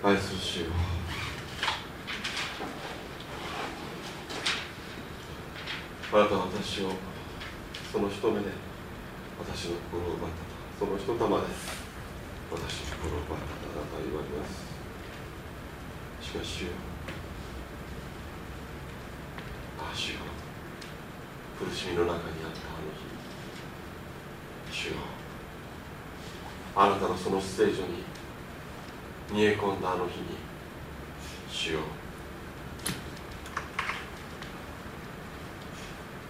愛する主よあなたは私をその一目で私の心を奪ったと。その一玉で私の心を奪ったとあなたは言われます。しかし主よああ主よ苦しみの中にあったあの日主よあなたのそのステージに煮え込んだあの日に主よ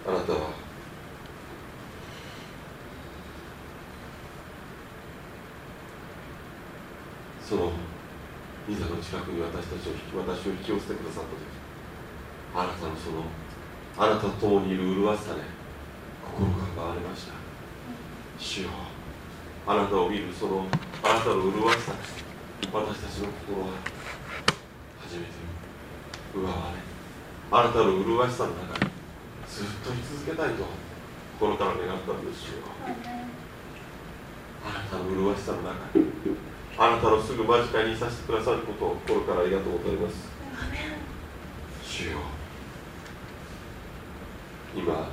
あなたはその御座の近くに私たちを引き私を引き寄せてくださった時あなたのそのあなたと共にいる麗しさで心が奪われました。主よあなたを見るそのあなたの麗しさ私たちの心は初めて奪われ。あなたの麗しさの中にずっと居続けたいと心から願ったんですよ。あなたの麗しさの中にあなたのすぐ間近にいさせてくださることを心からありがとうございます。主よ。今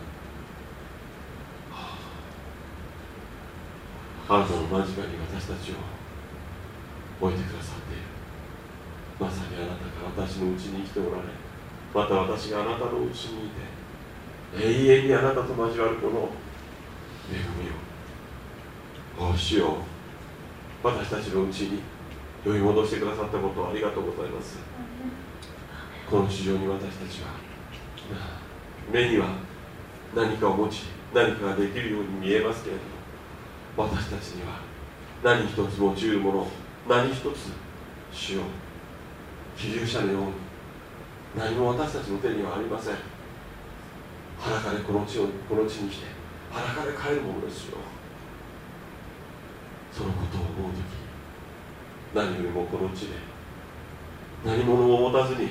あなたの間近に私たちを置いてくださっているまさにあなのうちに生きておられまた私があなたのうちにいて永遠にあなたと交わるこの恵みを。お主よ私たちのうちに呼び戻してくださったことをありがとうございます。この地上に私たちは目には何かを持ち何かができるように見えますけれども私たちには何一つ持ちうるもの何一つ主よう希流者のように何も私たちの手にはありません。裸でこの地をこの地に来て裸で帰るものですよ。そのことを思う時何よりもこの地で何者も持たずに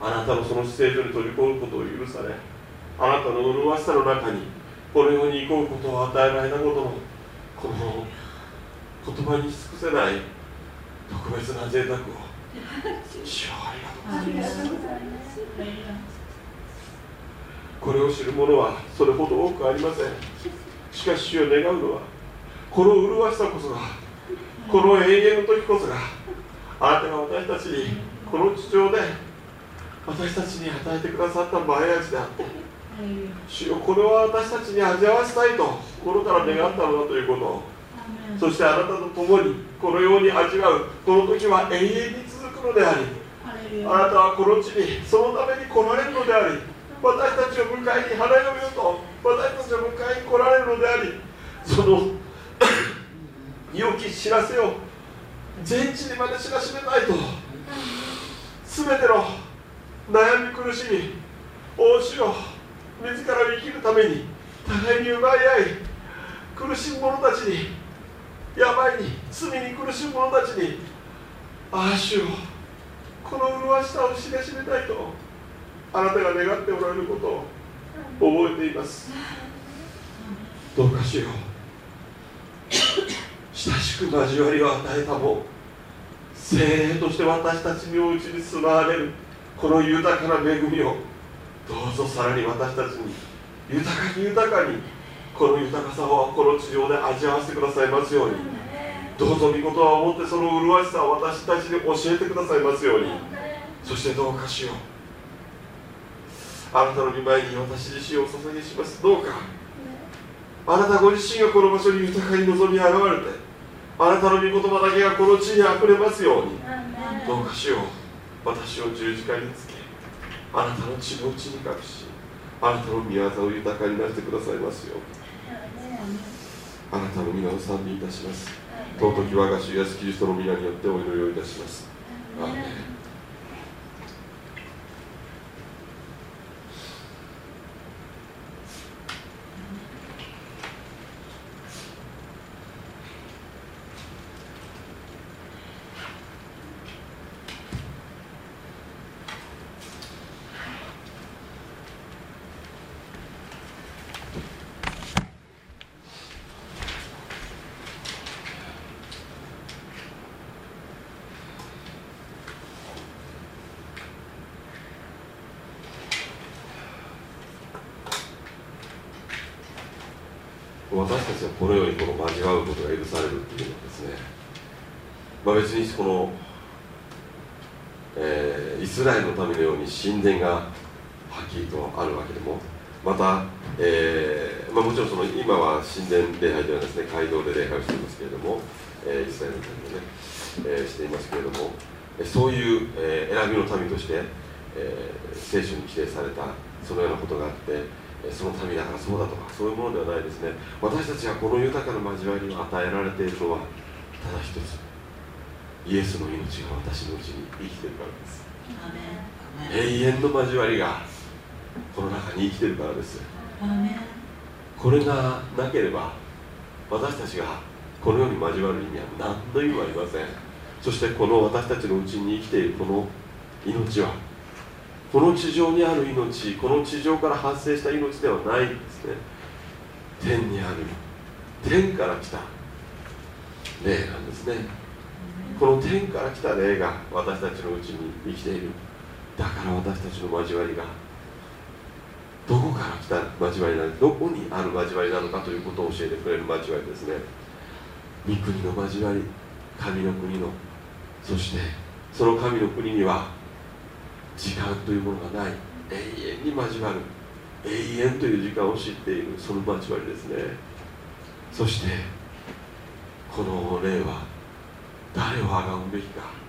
あなたのその姿勢所に飛び込むことを許されあなたの麗しさの中にこの世に行こうことを与えられたことのこの言葉に尽くせない特別な贅沢を主ありがとうございます。これを知る者はそれほど多くありません。しかし主よ願うのはこの麗しさこそがこの永遠の時こそがあなたが私たちにこの地上で私たちに与えてくださった前味であって主よこれは私たちに味わわせたいと心から願ったのだということ。をそしてあなたと共にこのように味わうこの時は永遠に続くのでありあなたはこの地にそのために来られるのであり私たちを迎えに花嫁よと私たちを迎えに来られるのでありその良き知らせを全地にまで知らしめたいと。全ての悩み苦しみ大主を自ら生きるために互いに奪い合い苦しむ者たちに病に罪に苦しむ者たちにああ主よこの麗しさを知らしめたいとあなたが願っておられることを覚えています。どうかしよう。親しく交わりを与えたも精霊として私たちのうちに住まわれるこの豊かな恵みをどうぞさらに私たちに豊かに豊かにこの豊かさをこの地上で味わわせてくださいますように。どうぞ御言葉をもってその麗しさを私たちに教えてくださいますように。そしてどうかしよう。あなたの御前に私自身をお捧げします。どうか。あなたご自身がこの場所に豊かに望み現れてあなたの御言葉だけがこの地にあふれますように。どうかしよう。私を十字架につけあなたの血のうちに隠しあなたの御業を豊かになってくださいますようあなたの皆を賛美いたします尊き我が主イエスキリストの皆によってお祈りをいたします。神殿がはっきりとあるわけでも。また、えーまあ、もちろんその今は神殿礼拝ではですね街道で礼拝をしていますけれども、えー、イスラエルのためにね、えー、していますけれどもそういう、え、選びの民として、え、聖書に規定されたそのようなことがあってその民だからそうだとかそういうものではないですね。私たちがこの豊かな交わりを与えられているのはただ一つ。イエスの命が私のうちに生きているからです。永遠の交わりがこの中に生きているからです。これがなければ私たちがこのように交わる意味は何の意味もありません。そしてこの私たちのうちに生きているこの命はこの地上にある命この地上から発生した命ではないんですね。天にある天から来た霊なんですね。この天から来た霊が私たちのうちに生きているだから私たちの交わりがどこから来た交わりなのどこにある交わりなのかということを教えてくれる交わりですね。御国の交わり神の国のそしてその神の国には時間というものがない。永遠に交わる。永遠という時間を知っている。その交わりですね。そしてこの霊は誰をあがうべきか。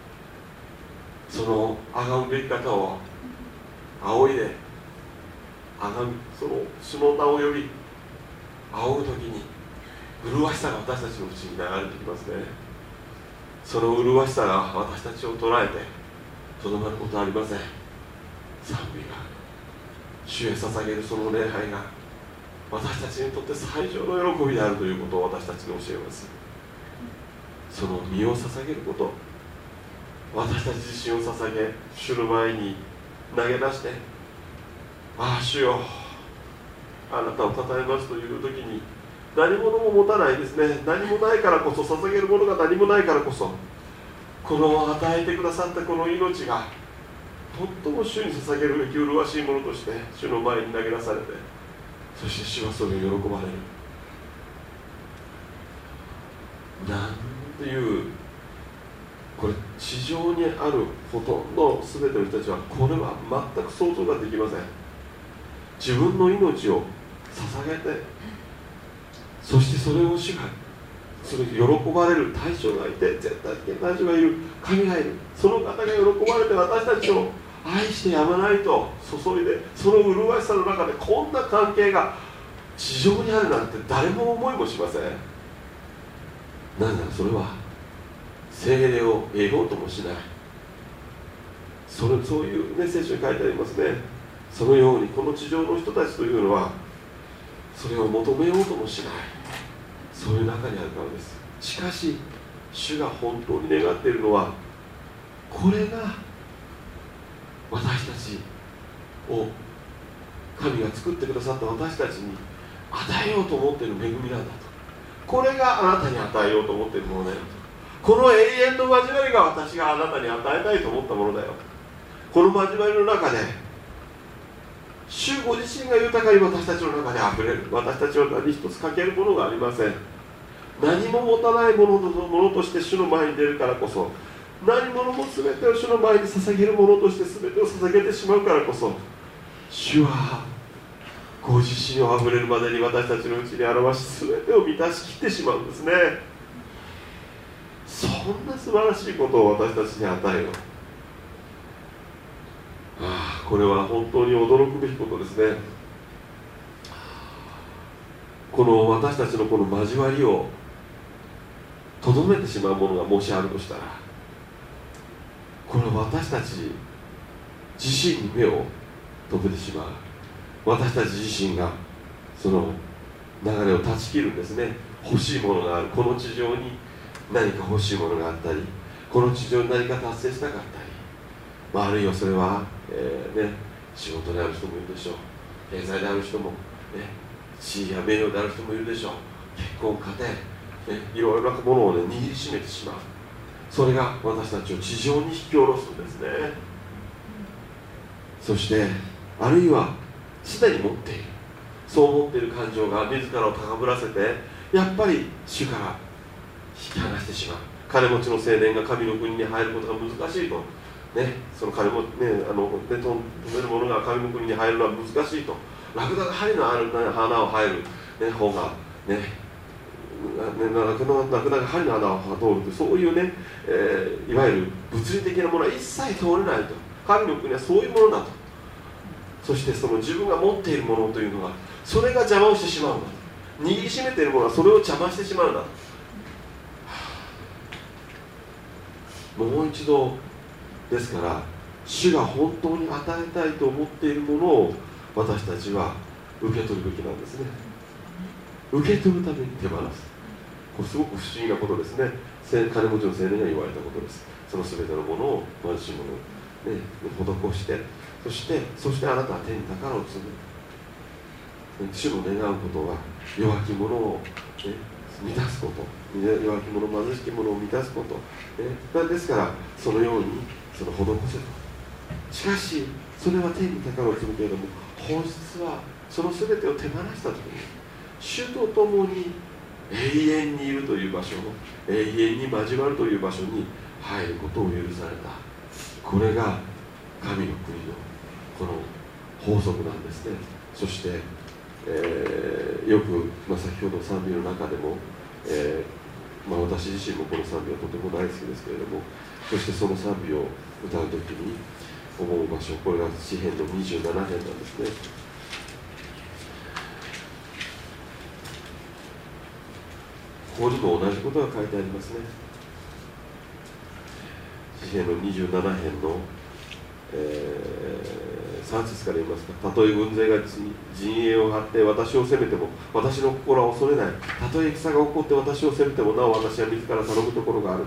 そのあがうべき方を仰いであがみその主の名を呼び仰ぐ時に麗しさが私たちのうちに流れてきますね。その麗しさが私たちを捉えてとどまることはありません。賛美が主へ捧げるその礼拝が私たちにとって最上の喜びであるということを私たちに教えます。その身を捧げること私たち自身を捧げ主の前に投げ出してああ主よあなたを称えますという時に何者も持たないですね。何もないからこそ捧げるものが何もないからこそこの与えてくださったこの命が最も主に捧げるべき麗しいものとして主の前に投げ出されてそして主はそれを喜ばれる。なんていうこれ地上にあるほとんど全ての人たちはこれは全く想像ができません。自分の命を捧げてそしてそれを主がそれ喜ばれる大将がいて絶対的な大将がいる神がいるその方が喜ばれて私たちを愛してやまないと注いでその麗しさの中でこんな関係が地上にあるなんて誰も思いもしません。なぜならそれは精霊を得ようともしない。それそういうメッセージに書いてありますね。そのようにこの地上の人たちというのはそれを求めようともしない。そういう中にあるからです。しかし主が本当に願っているのはこれが私たちを神が作ってくださった私たちに与えようと思っている恵みなんだと。これがあなたに与えようと思っているものだよとこの永遠の交わりが私があなたに与えたいと思ったものだよ。この交わりの中で主ご自身が豊かに私たちの中であふれる。私たちは何一つ欠けるものがありません。何も持たないものものとして主の前に出るからこそ。何者も全てを主の前に捧げるものとして全てを捧げてしまうからこそ。主はご自身をあふれるまでに私たちのうちに表し全てを満たしきってしまうんですね。そんな素晴らしいことを私たちに与えよう。あこれは本当に驚くべきことですね。この私たちのこの交わりをとどめてしまうものがもしあるとしたらこれは私たち自身に目を止めてしまう。私たち自身がその流れを断ち切るんですね。欲しいものがある。この地上に何か欲しいものがあったりこの地上に何か達成したかったり、まあ、あるいはそれはえー、ね、仕事である人もいるでしょう。経済である人も、ね、地位や名誉である人もいるでしょう。結婚家庭、ね、いろいろなものを、ね、握りしめてしまう。それが私たちを地上に引き下ろすんですね。そしてあるいはすでに持っている。そう思っている感情が自らを高ぶらせてやっぱり主から引き離してしまう。金持ちの青年が神の国に入ることが難しいと。ね、その金もねあので止めるものが神の国に入るのは難しいと。ラクダが針のある花を入る、ね、方がねねラクダラクダが針の穴を通るとそういうね、えー、いわゆる物理的なものは一切通れないと。神の国はそういうものだと。そしてその自分が持っているものというのはそれが邪魔をしてしまうんだ。握りしめているものはそれを邪魔してしまうんだ。ともう一度ですから主が本当に与えたいと思っているものを私たちは受け取るべきなんですね。受け取るために手放す。これすごく不思議なことですね。金持ちの青年が言われたことです。その全てのものを貧しいものを、ね、施してそしてそしてあなたは天に宝を積む。主の願うことは弱き者を、ね、満たすこと。弱き者貧しき者を満たすこと、ね、ですからそのようにその施せと。しかしそれは天に宝を積むけれども本質はその全てを手放した時に主と共に永遠にいるという場所永遠に交わるという場所に入ることを許された。これが神の国のこの法則なんですね。そして、えー、よく、まあ、先ほど賛美の中でも、えーまあ、私自身もこの賛美はとても大好きですけれどもそしてその賛美を歌う時に思う場所これが詩篇の27編なんですね。ここにも同じことが書いてありますね。詩篇の27編の、えー3節から言いますかたとえ軍勢が陣営を張って私を責めても私の心は恐れない。たとえ戦が起こって私を責めてもなお私は自ら頼むところがある。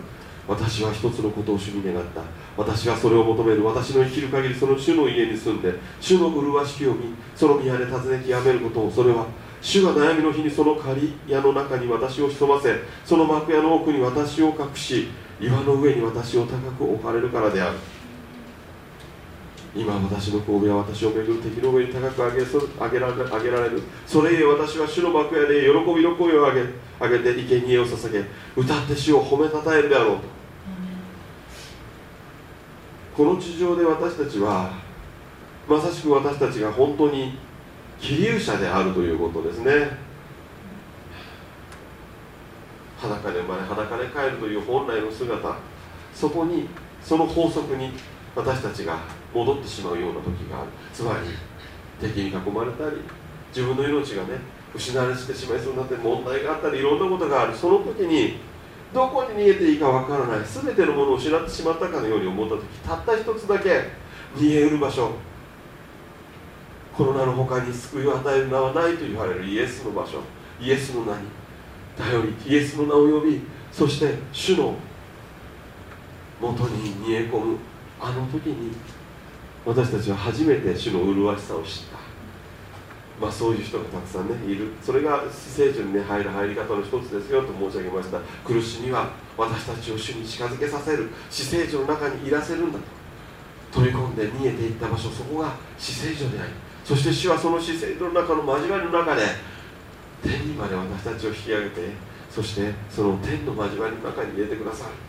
私は一つのことを主に願った。私はそれを求める。私の生きる限りその主の家に住んで主の麗しきを見その宮で尋ね極めることをそれは主が悩みの日にその狩り屋の中に私を潜ませその幕屋の奥に私を隠し岩の上に私を高く置かれるからである。今私の神戸は私を巡る敵の上に高く上げそ上げられ上げられる。それゆえ私は主の幕屋で喜びの声を上げ上げて生贄を捧げ歌って主を褒めたたえるであろうと。この地上で私たちはまさしく私たちが本当に希流者であるということですね。裸で生まれ裸で帰るという本来の姿。そこにその法則に私たちが戻ってしまうような時がある。つまり敵に囲まれたり自分の命がね失われてしまいそうになって問題があったりいろんなことがある。その時にどこに逃げていいかわからない全てのものを失ってしまったかのように思った時たった一つだけ逃げうる場所。コロナの他に救いを与える名はないと言われるイエスの場所。イエスの名に頼りイエスの名を呼びそして主のもとに逃げ込む。あの時に私たちは初めて主の麗しさを知った。まあ、そういう人がたくさんねいる。それが死聖所に、ね、入る入り方の一つですよと申し上げました。苦しみは私たちを主に近づけさせる。死聖所の中にいらせるんだと。飛び込んで逃げていった場所そこが死聖所でありそして主はその死聖所の中の交わりの中で天にまで私たちを引き上げてそしてその天の交わりの中に入れてくださる。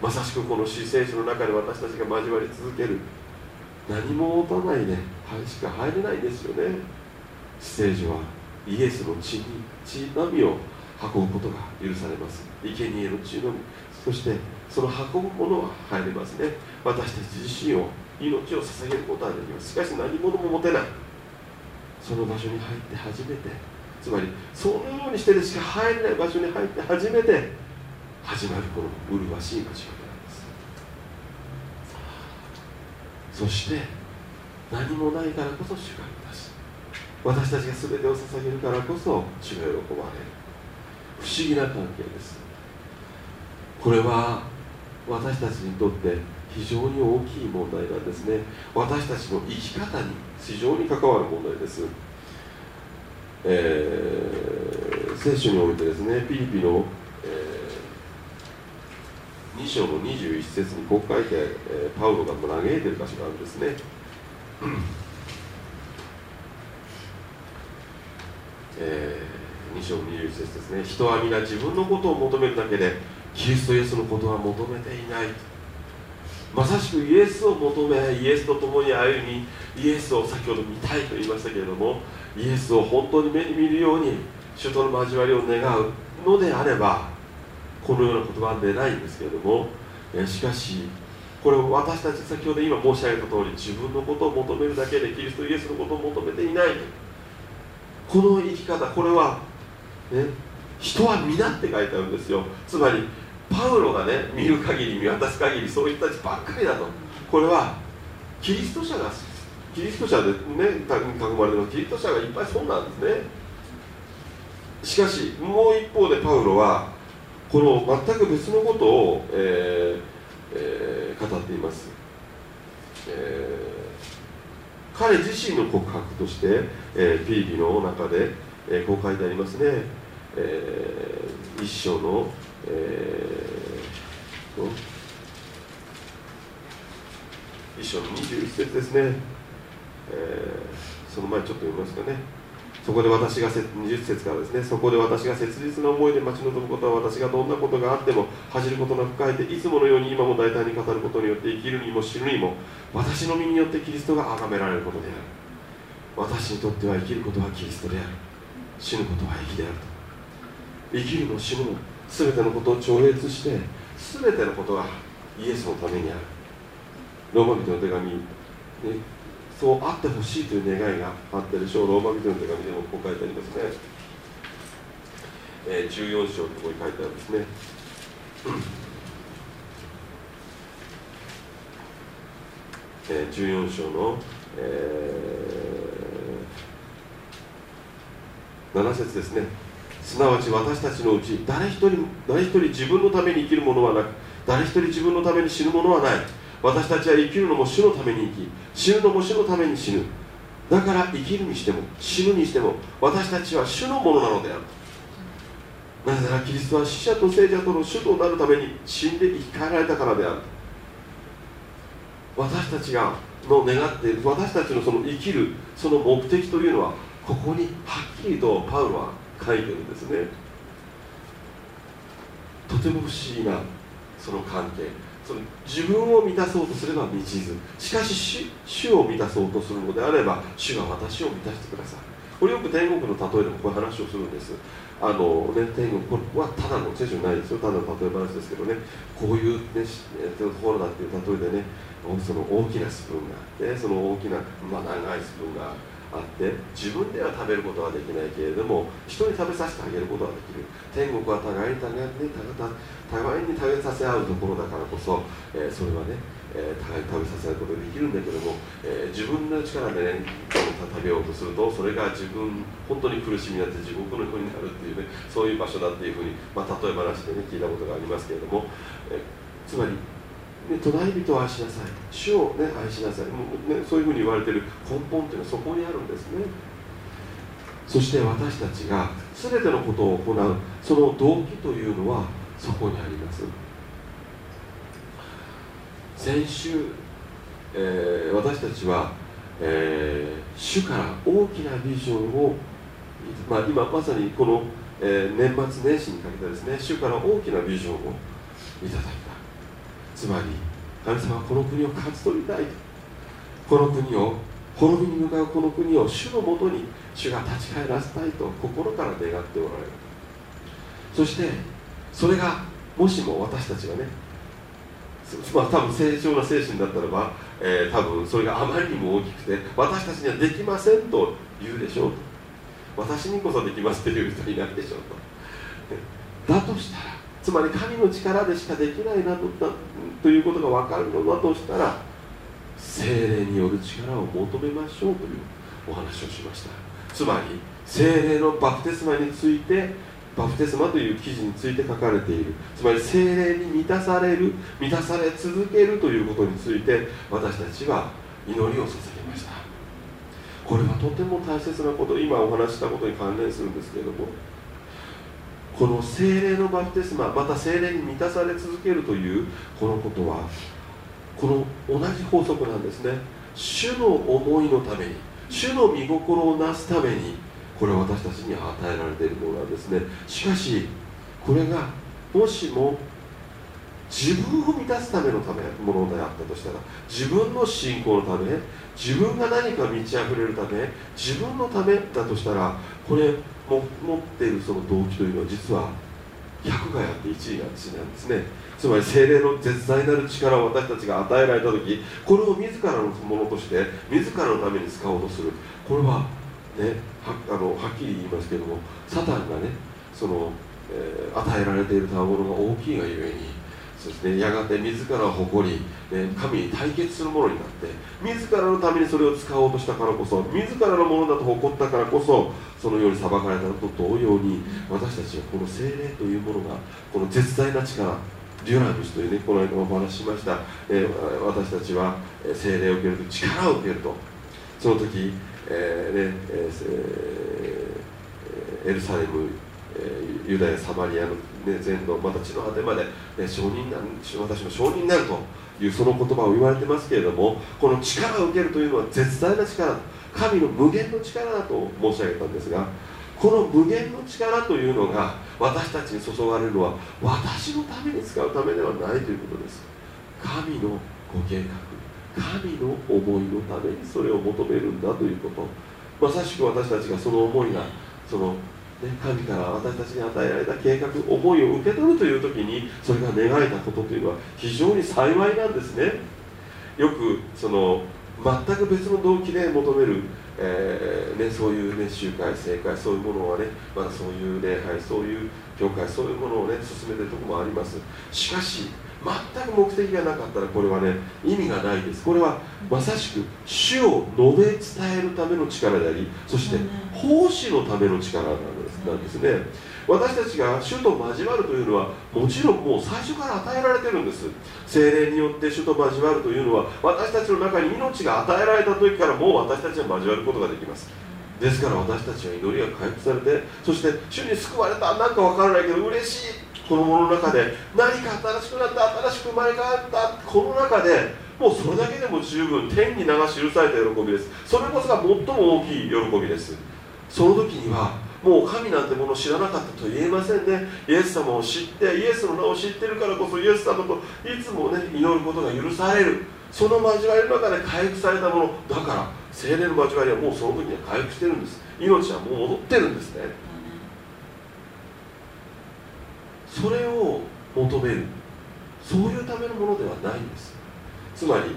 まさしくこの死聖所の中で私たちが交わり続ける。何も持たないでしか入れないですよね。死聖所はイエスの血に血のみを運ぶことが許されます。生贄の血のみ。そしてその運ぶものは入れますね。私たち自身を命を捧げることはできます。しかし何者も持てない。その場所に入って初めて。つまりそのようにしてでしか入れない場所に入って初めて。始まるこの麗しい街がそして何もないからこそ主が満たし私たちが全てを捧げるからこそ主が喜ばれる。不思議な関係です。これは私たちにとって非常に大きい問題なんですね。私たちの生き方に非常に関わる問題です、えー、聖書においてですねピリピの2章の21節にこう書いて、えー、パウロが嘆いてる箇所があるんですね。えー、2章21節ですね。人は皆自分のことを求めるだけでキリストイエスのことは求めていない。まさしくイエスを求めイエスと共に歩みイエスを先ほど見たいと言いましたけれどもイエスを本当に目に見るように主との交わりを願うのであればこのような言葉は出ないんですけれどもえしかしこれを私たち先ほど今申し上げた通り自分のことを求めるだけでキリストイエスのことを求めていない。この生き方これは、ね、人は皆って書いてあるんですよ。つまりパウロがね見る限り見渡す限りそういった人ばっかりだと。これはキリスト者がキリスト者でね囲まれてるキリスト者がいっぱいそうなんですね。しかしもう一方でパウロはこの全く別のことを、えーえー、語っています、えー、彼自身の告白として、えー、ピービの中で、えー、こう書いてありますね、えー、一章の、えー、一章の21節ですね、えー、その前ちょっと読みますかね。そこで私が20節からですねそこで私が切実な思いで待ち望むことは私がどんなことがあっても恥じることなく書いていつものように今も大胆に語ることによって生きるにも死ぬにも私の身によってキリストが崇められることである。私にとっては生きることはキリストである。死ぬことは生きであると。生きるも死ぬも全てのことを超越して全てのことがイエスのためにある。ローマ人の手紙、ね、そうあってほしいという願いがあったでしょう。ローマ人の手紙でもこう書いてありますね、えー、14章のとここに書いてあるんですね。えー、14章の、えー、7節ですね。すなわち私たちのうち誰一人誰一人自分のために生きるものはなく誰一人自分のために死ぬものはない。私たちは生きるのも主のために生き死ぬのも主のために死ぬ。だから生きるにしても死ぬにしても私たちは主のものなのである。なぜならキリストは死者と聖者との主となるために死んで生き返られたからである。私たちがの願っている私たちのその生きるその目的というのはここにはっきりとパウロは書いてるんですね。とても不思議なその関係。その自分を満たそうとすれば道図しかし主を満たそうとするのであれば主が私を満たしてください。これよく天国の例えでもこういう話をするんです。あのね天国これはただの聖書ないですよ。ただの例え話ですけどね。こういう、ね、ところだっていう例えでねその大きなスプーンがあってその大きな、まあ、長いスプーンがあってあって自分では食べることはできないけれども人に食べさせてあげることができる。天国は互いに互いに、互いに食べさせ合うところだからこそ、えー、それはね、えー、互いに食べさせ合うことができるんだけども、えー、自分の力でね食べようとするとそれが自分本当に苦しみになって地獄のようになるっていうねそういう場所だっていうふうに、まあ、例え話でね聞いたことがありますけれども、えつまりね、隣人を愛しなさい。主を、ね、愛しなさい。もう、ね、そういうふうに言われている。根本というのはそこにあるんですね。そして私たちが全てのことを行う。その動機というのはそこにあります。先週、えー、私たちは、えー、主から大きなビジョンを、まあ、今まさにこの、えー、年末年始にかけてですね主から大きなビジョンをいただいたつまり神様はこの国を勝ち取りたいこの国を滅びに向かうこの国を主のもとに主が立ち返らせたいと。心から願っておられる。そしてそれがもしも私たちがねまあ多分正常な精神だったらば、えー、多分それがあまりにも大きくて私たちにはできませんと言うでしょうと。私にこそできますっていう人いないでしょうと。だとしたらつまり神の力でしかできないなとということが分かるのだとしたら精霊による力を求めましょうというお話をしました。つまり精霊のバプテスマについてバプテスマという記事について書かれている。つまり精霊に満たされる満たされ続けるということについて私たちは祈りを捧げました。これはとても大切なこと。今お話したことに関連するんですけれどもこの精霊のバプテスマまた精霊に満たされ続けるというこのことはこの同じ法則なんですね。主の思いのために主の御心をなすためにこれは私たちに与えられているものなんですね。しかしこれがもしも自分を満たすためのためものであったとしたら自分の信仰のため自分が何か満ち溢れるため自分のためだとしたらこれ持っているその動機というのは実は100がやって1位が1なんですね。つまり精霊の絶大なる力を私たちが与えられた時これを自らのものとして自らのために使おうとする。これはねはあのはっきり言いますけどもサタンがねその、えー、与えられている賜物が大きいがゆえにそうですね、やがて自らを誇り、ね、神に対決するものになって自らのためにそれを使おうとしたからこそ自らのものだと誇ったからこそそのように裁かれたのと同様に私たちはこの精霊というものがこの絶大な力デュラムスというねこの間お話ししました、え、私たちは精霊を受けると力を受けると。その時、えーねえー、エルサレムユダヤサマリアの、ね、全土また地の果てまで、ね、承認な私の承認になるというその言葉を言われてますけれどもこの力を受けるというのは絶大な力神の無限の力だと申し上げたんですがこの無限の力というのが私たちに注がれるのは私のために使うためではないということです。神のご計画神の思いのためにそれを求めるんだということ。まさしく私たちがその思いがその、神から私たちに与えられた計画思いを受け取るという時にそれが願えたことというのは非常に幸いなんですね。よくその全く別の動機で求める、えー、ね、そういう、ね、集会正解そういうものはねまだそういう礼拝そういう教会そういうものをね進めてるところもあります。しかし全く目的がなかったらこれはね意味がないです。これはまさしく主を述べ伝えるための力でありそして奉仕のための力なんですなんですね。私たちが主と交わるというのはもちろんもう最初から与えられてるんです。精霊によって主と交わるというのは私たちの中に命が与えられた時からもう私たちは交わることができます。ですから私たちは祈りが回復されてそして主に救われたなんかわからないけど嬉しい。このものの中で何か新しくなった新しく生まれ変わった。この中でもうそれだけでも十分天に流し許された喜びです。それこそが最も大きい喜びです。その時にはもう神なんてものを知らなかったと言えませんね。イエス様を知ってイエスの名を知ってるからこそイエス様といつもね祈ることが許される。その交わりの中で回復されたものだから精霊の交わりはもうその時には回復してるんです。命はもう戻ってるんですね。それを求める。そういうためのものではないんです。つまり、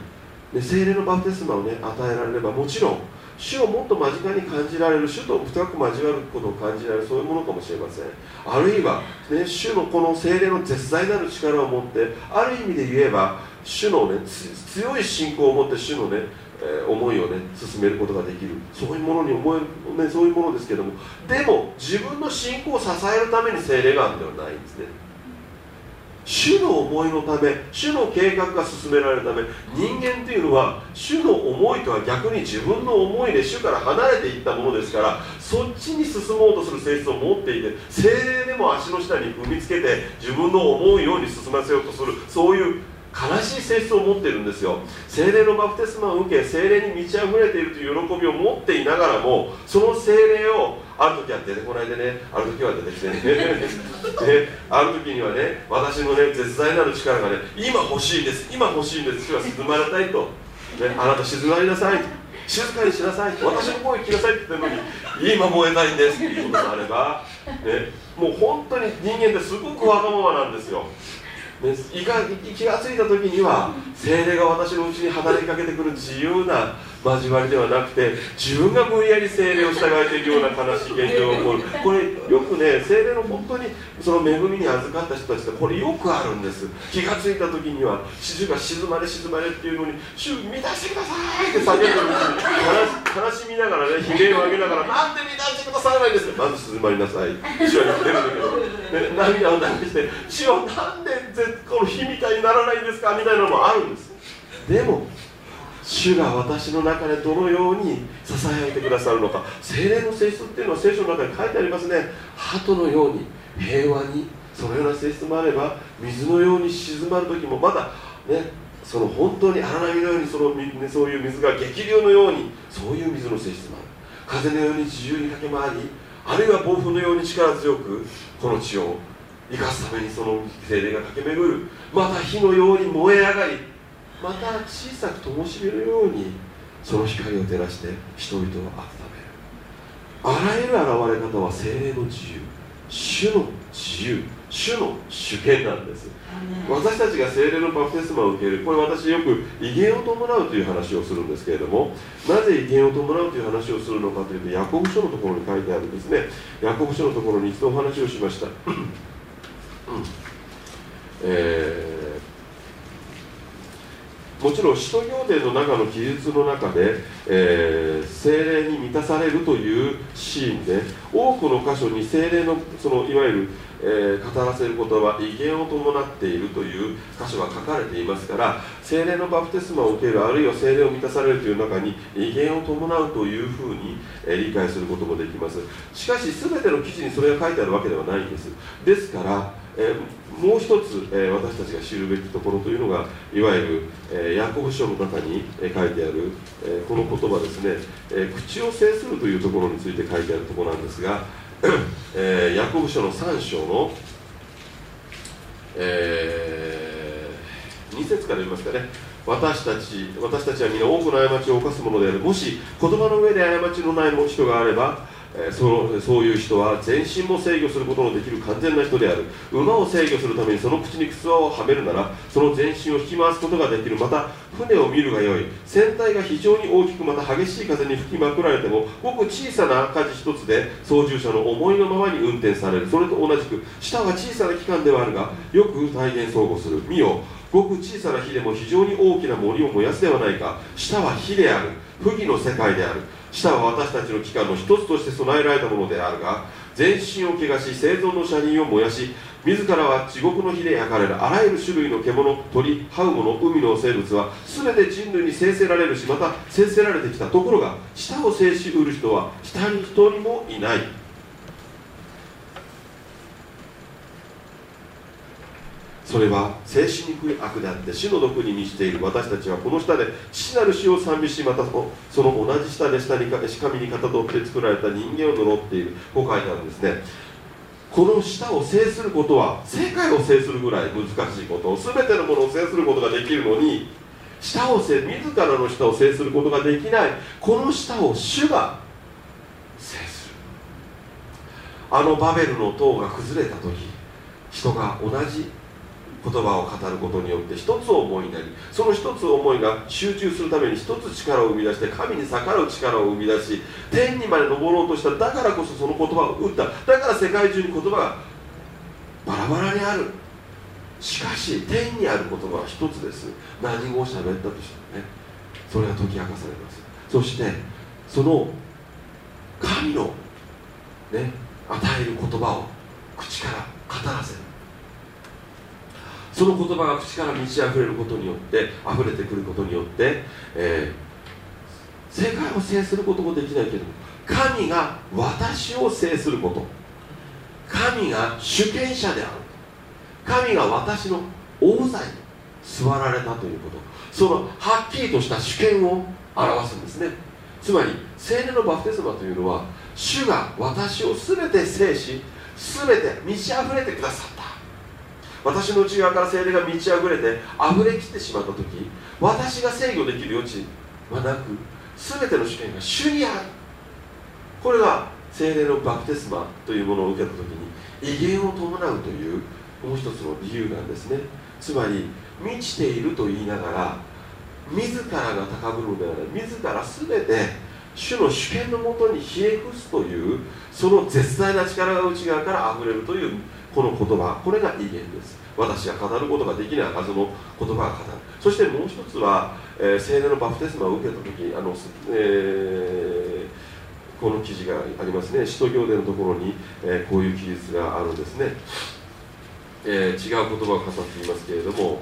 ね、精霊のバプテスマをね与えられればもちろん主をもっと間近に感じられる主と深く交わることを感じられるそういうものかもしれません。あるいは、ね、主のこの精霊の絶大なる力を持ってある意味で言えば主のね強い信仰を持って主のね、えー、思いをね進めることができる。そういうものに思え、ね、そういうものですけども。でも自分の信仰を支えるために精霊があるんではないんですね。主の思いのため主の計画が進められるため人間というのは主の思いとは逆に自分の思いで主から離れていったものですからそっちに進もうとする性質を持っていて精霊でも足の下に踏みつけて自分の思うように進ませようとするそういう悲しい性質を持っているんですよ。精霊のバプテスマを受け精霊に満ち溢れているという喜びを持っていながらもその精霊をある時は出てこないでね。ある時は出てきてね。ね。ある時にはね私のね絶大なる力がね今欲しいんです。今欲しいんです。主は静まりたいと、ね、あなた静まりなさい。静かにしなさい。私の声聞きなさいって言ってるのに今燃えたいんです。っていうことであれば、ね、もう本当に人間ってすごくわがままなんですよ。ね、気が付いた時には精霊が私のうちに働きかけてくる自由な交わりではなくて自分が無理やり精霊を従えているような悲しい現状が起こる。これよくね精霊の本当にその恵みに預かった人たちってこれよくあるんです。気が付いた時には主が静まれ静まれっていうのに主満たしてくださいって叫んでるうちに悲しみながらね悲鳴を上げながらなんで満たしてくださらないんです？まず静まりなさい。主は言ってるんだけど、ね、涙を流して主はなんでこの火みたいにならないんですか？みたいなのもあるんです。でも主が私の中でどのように支えてくださるのか。精霊の性質っていうのは聖書の中に書いてありますね。鳩のように平和にそのような性質もあれば水のように静まる時もまだねその本当に荒波のようにその、ね、そういう水が激流のようにそういう水の性質もある。風のように自由に駆け回りあるいは暴風のように力強くこの地を生かすためにその精霊が駆け巡る。また火のように燃え上がりまた小さく灯火のようにその光を照らして人々を温める。あらゆる現れ方は精霊の自由主の自由主の主権なんです。私たちが精霊のバプテスマを受けるこれ私よく威厳を伴うという話をするんですけれどもなぜ威厳を伴うという話をするのかというとヤコブ書のところに書いてあるんですね。ヤコブ書のところに一度お話をしました。えー、もちろん使徒行伝の中の記述の中で、えー、精霊に満たされるというシーンで多くの箇所に精霊のそのいわゆる、えー、語らせることは威厳を伴っているという箇所が書かれていますから精霊のバプテスマを受けるあるいは精霊を満たされるという中に威厳を伴うというふうに、え理解することもできます。しかし全ての記事にそれが書いてあるわけではないんです。ですからえー、もう一つ、え、私たちが知るべきところというのがいわゆる、え、ヤコブ書の中に、え書いてある、えこの言葉ですね、え口を制するというところについて書いてあるところなんですが、えヤコブ書の3章の、え2節から言いますかね。私たち私たちは皆多くの過ちを犯すものである。もし言葉の上で過ちのない人があればえそのそういう人は全身も制御することのできる完全な人である。馬を制御するためにその口に靴輪をはめるならその全身を引き回すことができる。また船を見るがよい。船体が非常に大きくまた激しい風に吹きまくられてもごく小さな舵一つで操縦者の思いのままに運転される。それと同じく舌は小さな器官ではあるがよく体現相互する。見よ。ごく小さな火でも非常に大きな森を燃やすではないか。舌は火である。不義の世界である。舌は私たちの機関の一つとして備えられたものであるが全身を汚し生存の車輪を燃やし自らは地獄の火で焼かれるあらゆる種類の獣鳥ハウモの海の生物は全て人類に生せられるしまた生せられてきたところが舌を制しうる人は下に一人もいない。それは精神にくい悪であって死の毒に満ちている私たちはこの下で父なる死を賛美しまたその同じ下で下に神にかたどって作られた人間を呪っている。こう書いてあるんですね。この舌を制することは世界を制するぐらい難しいこと。全てのものを制することができるのに舌を制自らの舌を制することができない。この舌を主が制する。あのバベルの塔が崩れた時人が同じ言葉を語ることによって一つ思いになりその一つ思いが集中するために一つ力を生み出して神に逆らう力を生み出し天にまで登ろうとした。だからこそその言葉を打った。だから世界中に言葉がバラバラにある。しかし天にある言葉は一つです。何語を喋ったとしてもね。それが解き明かされます。そしてその神のね与える言葉を口から語らせる。その言葉が口から満ち溢れることによって溢れてくることによって、えー、世界を制することもできないけども神が私を制すること。神が主権者である神が私の王座に座られたということ。そのはっきりとした主権を表すんですね。つまり聖霊のバプテスマというのは主が私を全て制し全て満ち溢れてくださった。私の内側から精霊が満ち溢れて溢れきってしまった時私が制御できる余地はなく全ての主権が主にある。これが精霊のバプテスマというものを受けた時に威厳を伴うというもう一つの理由なんですね。つまり満ちていると言いながら自らが高ぶるのではない自ら全て主の主権のもとにひれ伏すというその絶大な力が内側から溢れるというこの言葉これが威厳です。私は語ることができないはずの言葉が語る。そしてもう一つは、えー、聖霊のバプテスマを受けた時あの、えー、この記事がありますね。使徒行伝のところに、えー、こういう記述があるんですね、え、違う言葉を語っていますけれども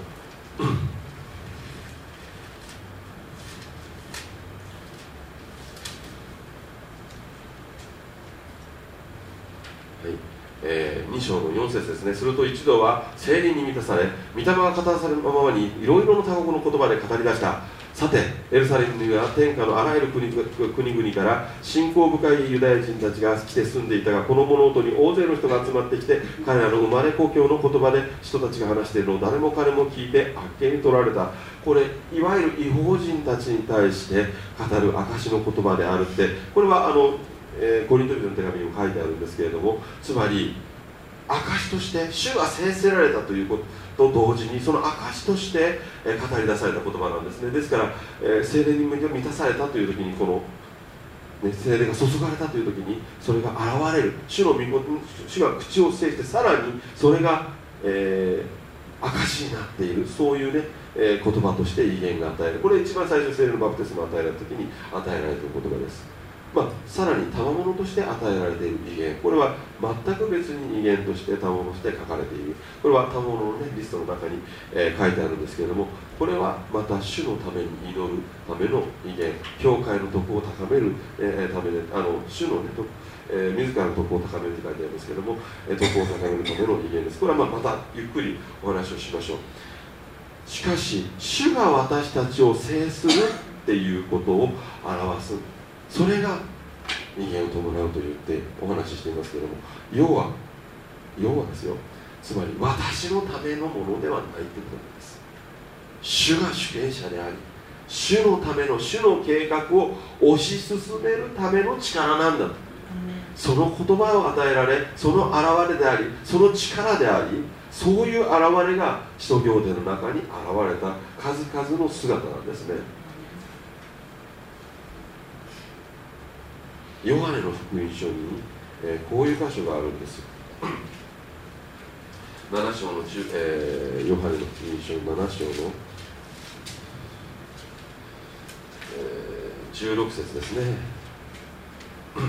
えー、2章の4節ですね。すると一度は精霊に満たされ御霊が語らされるままにいろいろな他国の言葉で語り出した。さてエルサレムには天下のあらゆる国国々から信仰深いユダヤ人たちが来て住んでいたがこの物音に大勢の人が集まってきて彼らの生まれ故郷の言葉で人たちが話しているのを誰も彼も聞いてあっけに取られた。これいわゆる違法人たちに対して語る証の言葉であるって。これはあの、えー、コリント人の手紙にも書いてあるんですけれどもつまり証として主が制せられたということと同時にその証として語り出された言葉なんですね。ですから、えー、精霊に満たされたという時にこの、ね、精霊が注がれたという時にそれが現れる。主の御主が口を制してさらにそれが、えー、証になっている。そういうね、えー、言葉として威厳が与える。これ一番最初精霊のバプテスマを与えられた時に与えられている言葉です。まあ、さらに賜物として与えられている威厳。これは全く別に威厳として賜物として書かれている。これは賜物の、ね、リストの中に、えー、書いてあるんですけれどもこれはまた主のために祈るための威厳。教会の徳を高める、えー、ためであの主のねえー、自らの徳を高めるって書いてありますけれども、えー、徳を高めるための威厳です。これはままたゆっくりお話をしましょう。しかし主が私たちを制するっていうことを表す。それが人間を伴うと言ってお話ししていますけれども要は要はですよ。つまり私のためのものではないということなんです。主が主権者であり主のための主の計画を推し進めるための力なんだと。その言葉を与えられその現れでありその力でありそういう現れが使徒行伝の中に現れた数々の姿なんですね。ヨハネの福音書に、えー、こういう箇所があるんです。7章の、えー、ヨハネの福音書7章の、えー、16節ですね。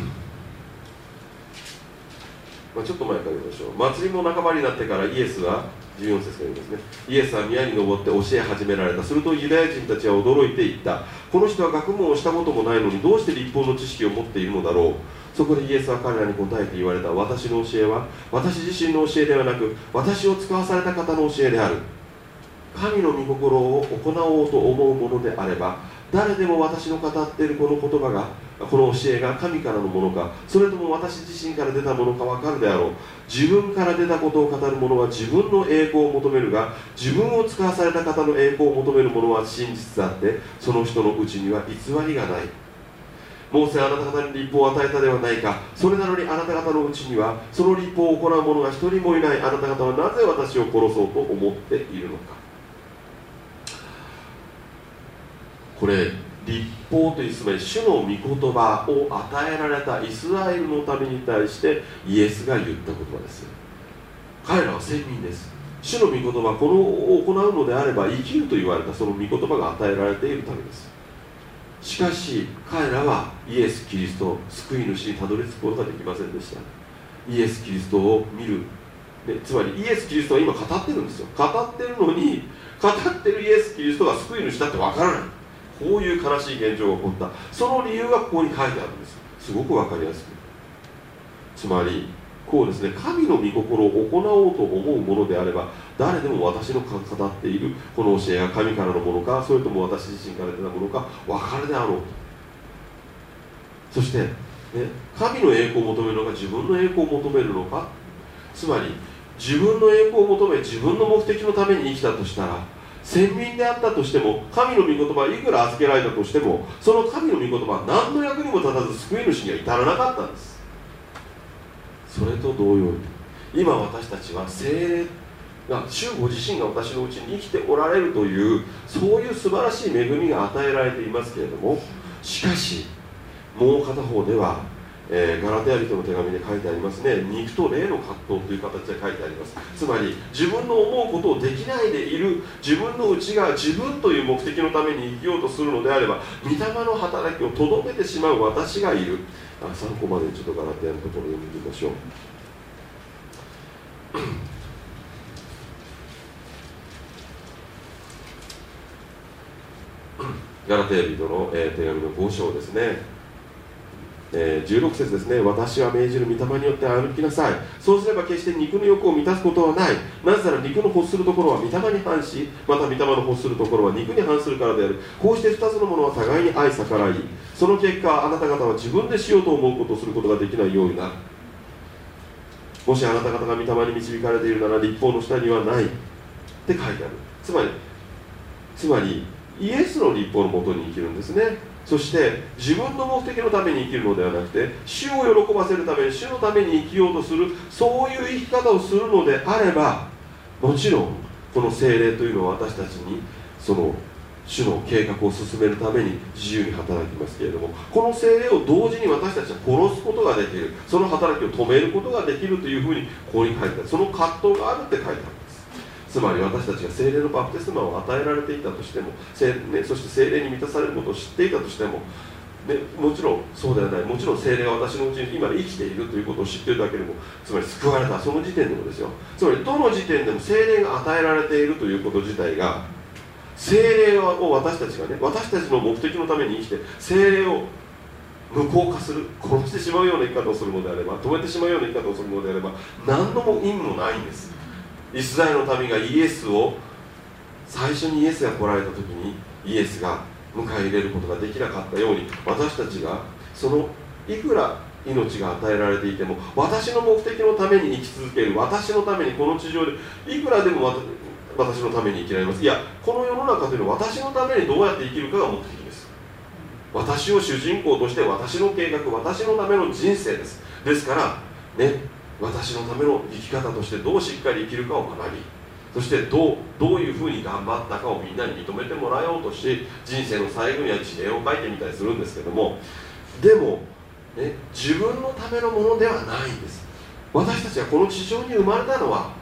まあちょっと前から言いましょう。祭りも半ばになってからイエスは14節から言いますね。イエスは宮に登って教え始められた。するとユダヤ人たちは驚いていった。この人は学問をしたこともないのにどうして立法の知識を持っているのだろう。そこでイエスは彼らに答えて言われた。私の教えは私自身の教えではなく私を使わされた方の教えである。神の御心を行おうと思うものであれば誰でも私の語っているこの言葉がこの教えが神からのものかそれとも私自身から出たものか分かるであろう。自分から出たことを語る者は自分の栄光を求めるが自分を使わされた方の栄光を求める者は真実であってその人のうちには偽りがない。モーセあなた方に立法を与えたではないか。それなのにあなた方のうちにはその立法を行う者が一人もいない。あなた方はなぜ私を殺そうと思っているのか。これ立法というつまり主の御言葉を与えられたイスラエルの民に対してイエスが言った言葉です。彼らは先民です。主の御言葉このを行うのであれば生きると言われたその御言葉が与えられているためです。しかし彼らはイエス・キリスト救い主にたどり着くことができませんでした。イエス・キリストを見る。でつまりイエス・キリストは今語ってるんですよ。語ってるのに語ってるイエス・キリストが救い主だってわからない。こういう悲しい現状が起こった。その理由がここに書いてあるんです。すごく分かりやすく。つまりこうですね神の御心を行おうと思うものであれば誰でも私の語っているこの教えが神からのものかそれとも私自身から出たものか分かるであろうと。そして、ね、神の栄光を求めるのか自分の栄光を求めるのか。つまり自分の栄光を求め自分の目的のために生きたとしたら先民であったとしても神の御言葉いくら預けられたとしてもその神の御言葉は何の役にも立たず救い主には至らなかったんです。それと同様に今私たちは精霊が主ご自身が私のうちに生きておられるというそういう素晴らしい恵みが与えられていますけれどもしかしもう片方ではえー、ガラテヤ人の手紙で書いてありますね。肉と霊の葛藤という形で書いてあります。つまり自分の思うことをできないでいる自分の内側自分という目的のために生きようとするのであれば御霊の働きをとどめてしまう私がいる。あ参考までにちょっとガラテヤのところを読んでみましょう。ガラテヤ人の、えー、手紙の5章ですね。えー、16節ですね。私は命じる御霊によって歩きなさい。そうすれば決して肉の欲を満たすことはない。なぜなら肉の欲するところは御霊に反しまた御霊の欲するところは肉に反するからである。こうして2つのものは互いに愛逆らいその結果あなた方は自分でしようと思うことをすることができないようになる。もしあなた方が御霊に導かれているなら立法の下にはない。って書いてある。つまりつまりイエスの立法のもとに生きるんですね。そして自分の目的のために生きるのではなくて主を喜ばせるために主のために生きようとするそういう生き方をするのであればもちろんこの精霊というのは私たちにその主の計画を進めるために自由に働きますけれどもこの精霊を同時に私たちは殺すことができるその働きを止めることができるというふうにここに書いてある。その葛藤があるって書いてある。つまり私たちが精霊のバプテスマを与えられていたとしても、ね、そして精霊に満たされることを知っていたとしても、ね、もちろんそうではない。もちろん精霊が私のうちに今生きているということを知っているだけでもつまり救われたその時点でもですよ。つまりどの時点でも精霊が与えられているということ自体が精霊を私たちがね私たちの目的のために生きて精霊を無効化する殺してしまうような生き方をするのであれば止めてしまうような生き方をするのであれば何のも意味もないんです。イスラエルの民がイエスを最初にイエスが来られた時にイエスが迎え入れることができなかったように私たちがそのいくら命が与えられていても私の目的のために生き続ける私のためにこの地上でいくらでも私のために生きられます。いやこの世の中というのは私のためにどうやって生きるかが目的です。私を主人公として私の計画私のための人生です。ですからね私のための生き方としてどうしっかり生きるかを学びそしてどうどういうふうに頑張ったかをみんなに認めてもらおうとし人生の最後には事例を書いてみたりするんですけどもでも、ね、自分のためのものではないんです。私たちはこの地上に生まれたのは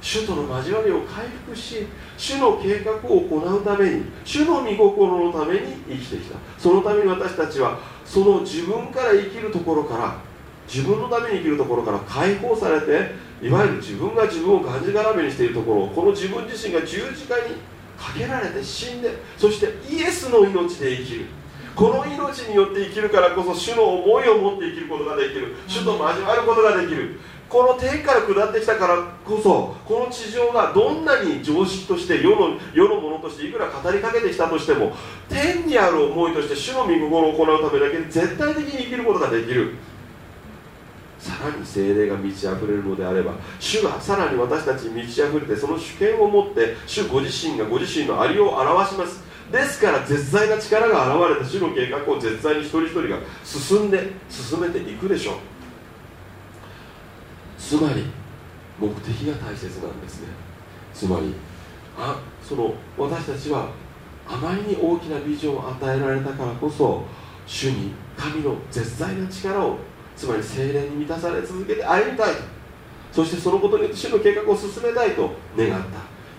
主との交わりを回復し主の計画を行うために主の御心のために生きてきた。そのために私たちはその自分から生きるところから自分のために生きるところから解放されていわゆる自分が自分をがんじがらめにしているところこの自分自身が十字架にかけられて死んでそしてイエスの命で生きる。この命によって生きるからこそ主の思いを持って生きることができる。主と交わることができる。この天から下ってきたからこそこの地上がどんなに常識として世の世のものとしていくら語りかけてきたとしても天にある思いとして主の御心を行うためだけに絶対的に生きることができる。さらに精霊が満ち溢れるのであれば主がさらに私たちに満ち溢れてその主権を持って主ご自身がご自身のありを表します。ですから絶大な力が現れた主の計画を絶対に一人一人が進んで進めていくでしょう。つまり目的が大切なんですね。つまりあその私たちはあまりに大きなビジョンを与えられたからこそ主に神の絶大な力をつまり精霊に満たされ続けて歩みたいそしてそのことによって主の計画を進めたいと願った。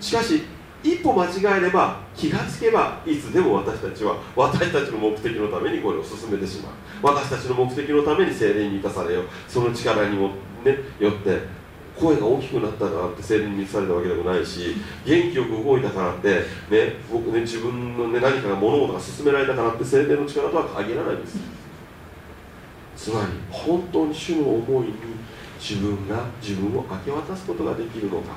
しかし一歩間違えれば気がつけばいつでも私たちは私たちの目的のためにこれを進めてしまう。私たちの目的のために精霊に満たされよう。その力にも、ね、よって声が大きくなったからって精霊に満たされたわけでもないし元気よく動いたからって、ね僕ね、自分の、ね、何かが物事が進められたからって精霊の力とは限らないんです。つまり本当に主の思いに自分が自分を明け渡すことができるのか。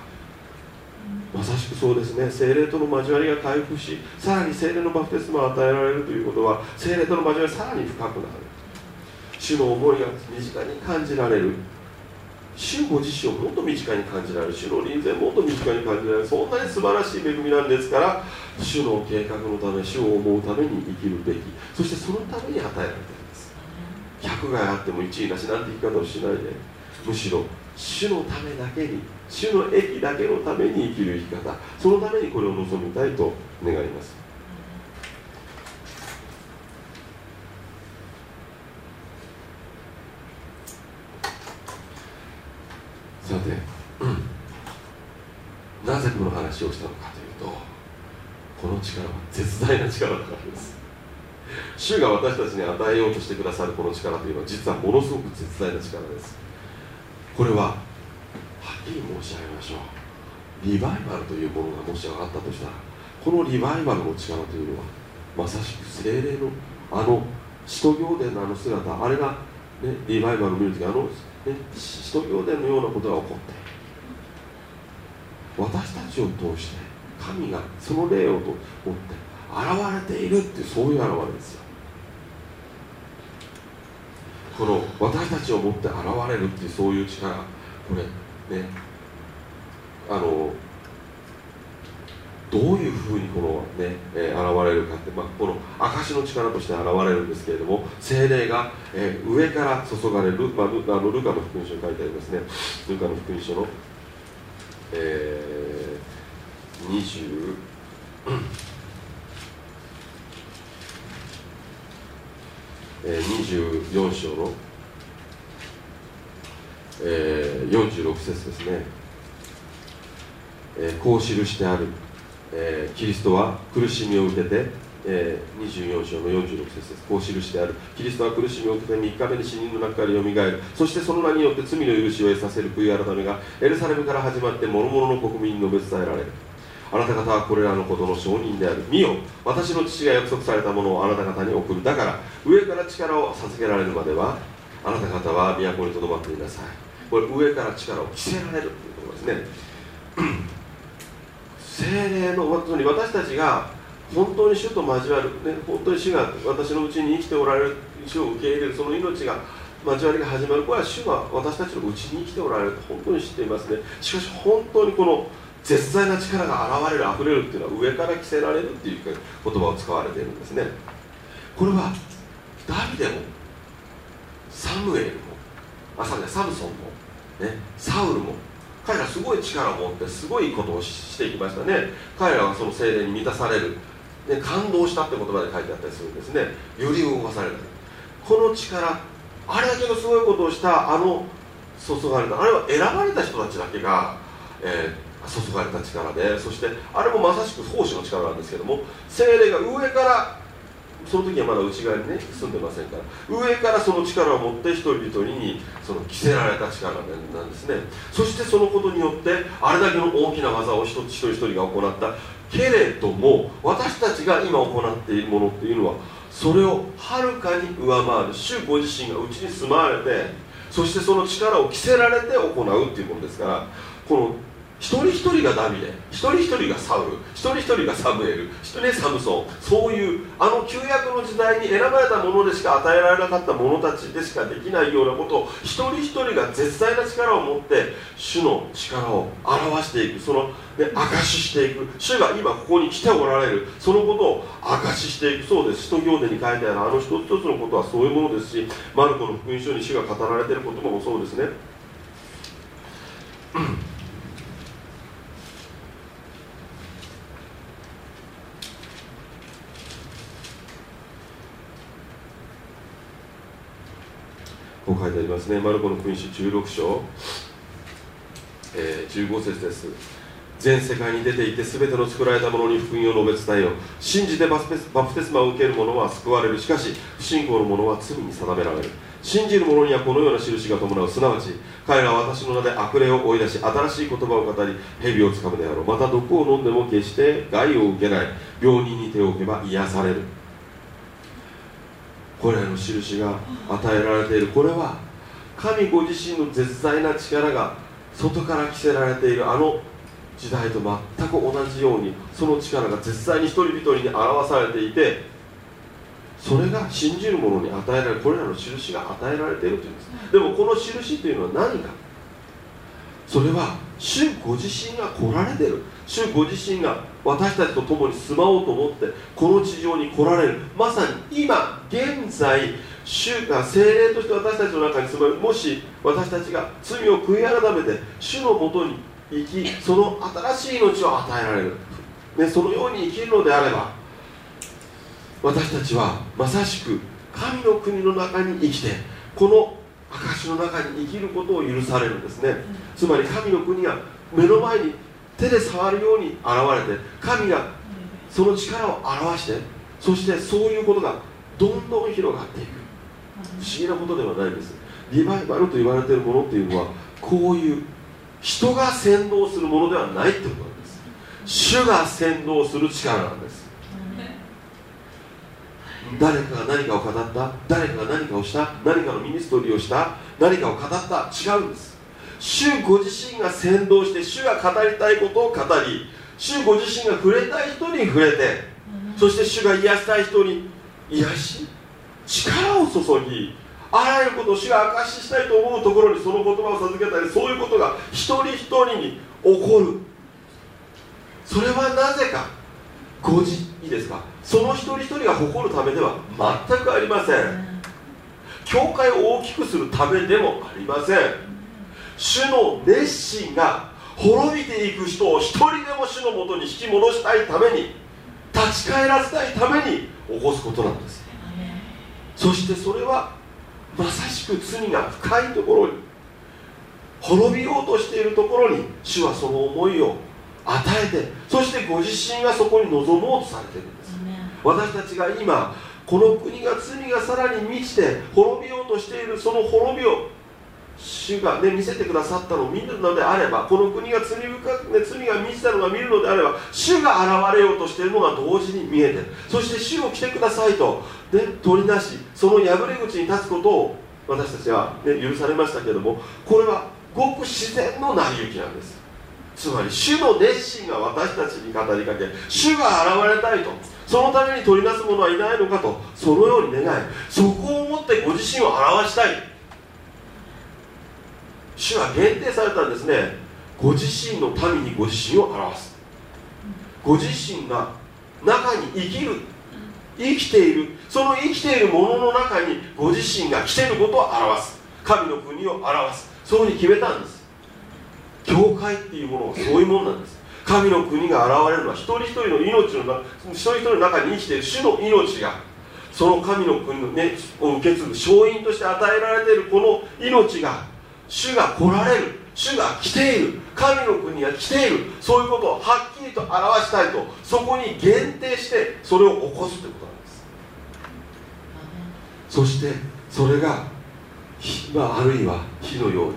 まさしくそうですね。精霊との交わりが回復しさらに精霊のバプテスマを与えられるということは精霊との交わりがさらに深くなる。主の思いが身近に感じられる。主ご自身をもっと身近に感じられる。主の臨在をもっと身近に感じられる。そんなに素晴らしい恵みなんですから主の計画のため主を思うために生きるべき。そしてそのために与えられる100があっても1位なしなんて生き方をしないで。むしろ主のためだけに主の益だけのために生きる生き方。そのためにこれを望みたいと願います。さて、なぜこの話をしたのかというとこの力は絶大な力だからです。主が私たちに与えようとしてくださるこの力というのは実はものすごく絶大な力です。これははっきり申し上げましょう。リバイバルというものがもし上がったとしたらこのリバイバルの力というのはまさしく精霊のあの使徒行伝のあの姿あれがね、リバイバルを見るときあの、ね、使徒行伝のようなことが起こって。私たちを通して神がその霊をと持って現れているってそういう現れですよ。この私たちを持って現れるっていうそういう力これねあのどういうふうにこのね、えー、現れるかって、まあ、この証の力として現れるんですけれども精霊が、えー、上から注がれる、まあ、ルあのルカの福音書に書いてありますね。ルカの福音書の、えー、20え、24章の、え、46節ですね、え、こう記してある。え、キリストは苦しみを受けて、え、24章の46節です。こう記してある。キリストは苦しみを受けて3日目に死人の中からよみがえる。そしてその名によって罪の許しを得させる悔い改めがエルサレムから始まって諸々の国民に述べ伝えられる。あなた方はこれらのことの証人である。見よ私の父が約束されたものをあなた方に送る。だから上から力を授けられるまではあなた方は都にとどまっていなさい。これ上から力を着せられるというころですね。精霊のつまり私たちが本当に主と交わる、ね、本当に主が私のうちに生きておられる主を受け入れるその命が交わりが始まるこれは主が私たちのうちに生きておられると本当に知っていますね。しかし本当にこの絶大な力が現れる溢れるっていうのは上から着せられるっていう言葉を使われているんですね。これはダビデもサムエルもあサムソンも、ね、サウルも彼らすごい力を持ってすごいことをしていきましたね。彼らはその精霊に満たされる、ね、感動したって言葉で書いてあったりするんですね。より動かされる。この力あれだけのすごいことをしたあの注がれたあれは選ばれた人たちだけが、えー、注がれた力でそしてあれもまさしく奉仕の力なんですけども精霊が上からその時はまだ内側にね住んでませんから。上からその力を持って一人一人にその着せられた力なんですね。そしてそのことによってあれだけの大きな技を一つ一人一人が行った。けれども私たちが今行っているものっていうのはそれをはるかに上回る。主ご自身がうちに住まわれてそしてその力を着せられて行うっていうものですからこの一人一人がダビデ一人一人がサウル一人一人がサムエル一人サムソン。そういうあの旧約の時代に選ばれたものでしか与えられなかった者たちでしかできないようなことを一人一人が絶大な力を持って主の力を表していく。その、ね、証ししていく。主が今ここに来ておられる。そのことを証ししていく。そうです。使徒行伝に書いてあるあの一つ一つのことはそういうものですしマルコの福音書に主が語られている言葉もそうですね。書いてありますね。マルコの福音書16章、えー、15節です。全世界に出ていて全ての作られたものに福音を述べ伝えよ。う信じてバプテスマを受ける者は救われる。しかし不信仰の者は罪に定められる。信じる者にはこのような印が伴う。すなわち彼らは私の名で悪霊を追い出し新しい言葉を語り蛇をつかむであろう。また毒を飲んでも決して害を受けない。病人に手を置けば癒される。これらの印が与えられている。これは神ご自身の絶大な力が外から着せられているあの時代と全く同じようにその力が絶対に一人一人に表されていてそれが信じる者に与えられるこれらの印が与えられているというんです。でもこの印というのは何か。それは主ご自身が来られている。主ご自身が私たちと共に住まおうと思ってこの地上に来られる。まさに今現在主が精霊として私たちの中に住まるもし私たちが罪を悔い改めて主のもとに生きその新しい命を与えられる、ね、そのように生きるのであれば私たちはまさしく神の国の中に生きてこの証の中に生きることを許されるんですね。つまり神の国が目の前に手で触るように現れて神がその力を表してそしてそういうことがどんどん広がっていく。不思議なことではないんです。リバイバルと言われているものっていうのはこういう人が先導するものではないってことなんです。主が先導する力なんです。誰かが何かを語った誰かが何かをした何かのミニストリーをした何かを語った違うんです主ご自身が先導して主が語りたいことを語り主ご自身が触れたい人に触れてそして主が癒したい人に癒し力を注ぎあらゆることを主が証ししたいと思うところにその言葉を授けたりそういうことが一人一人に起こる。それはなぜかご自いいですか？その一人一人が誇るためでは全くありません。教会を大きくするためでもありません主の熱心が滅びていく人を一人でも主のもとに引き戻したいために立ち返らせたいために起こすことなんです。そしてそれはまさしく罪が深いところに滅びようとしているところに主はその思いを与えてそしてご自身がそこに臨もうとされているんです。私たちが今この国が罪がさらに満ちて滅びようとしているその滅びを主が、ね、見せてくださったのを見るのであればこの国が罪深く、ね、罪が満ちたのが見るのであれば主が現れようとしているのが同時に見えてそして主を来てくださいと、ね、取りなしその破れ口に立つことを私たちは、ね、許されましたけれどもこれはごく自然の成り行きなんです。つまり主の熱心が私たちに語りかけ主が現れたいと。そのために取り出す者はいないのかとそのように願いそこをもってご自身を表したい。主は限定されたんですねご自身の民にご自身を表す。ご自身が中に生きる生きているその生きているものの中にご自身が来ていることを表す。神の国を表す。そうに決めたんです。教会っていうものはそういうものなんです。神の国が現れるのは一人一人の命の一人一人の中に生きている。主の命がその神の国の、ね、を受け継ぐ勝因として与えられているこの命が主が来られる。主が来ている。神の国が来ている。そういうことをはっきりと表したいとそこに限定してそれを起こすということなんです。そしてそれが、まあ、あるいは火のように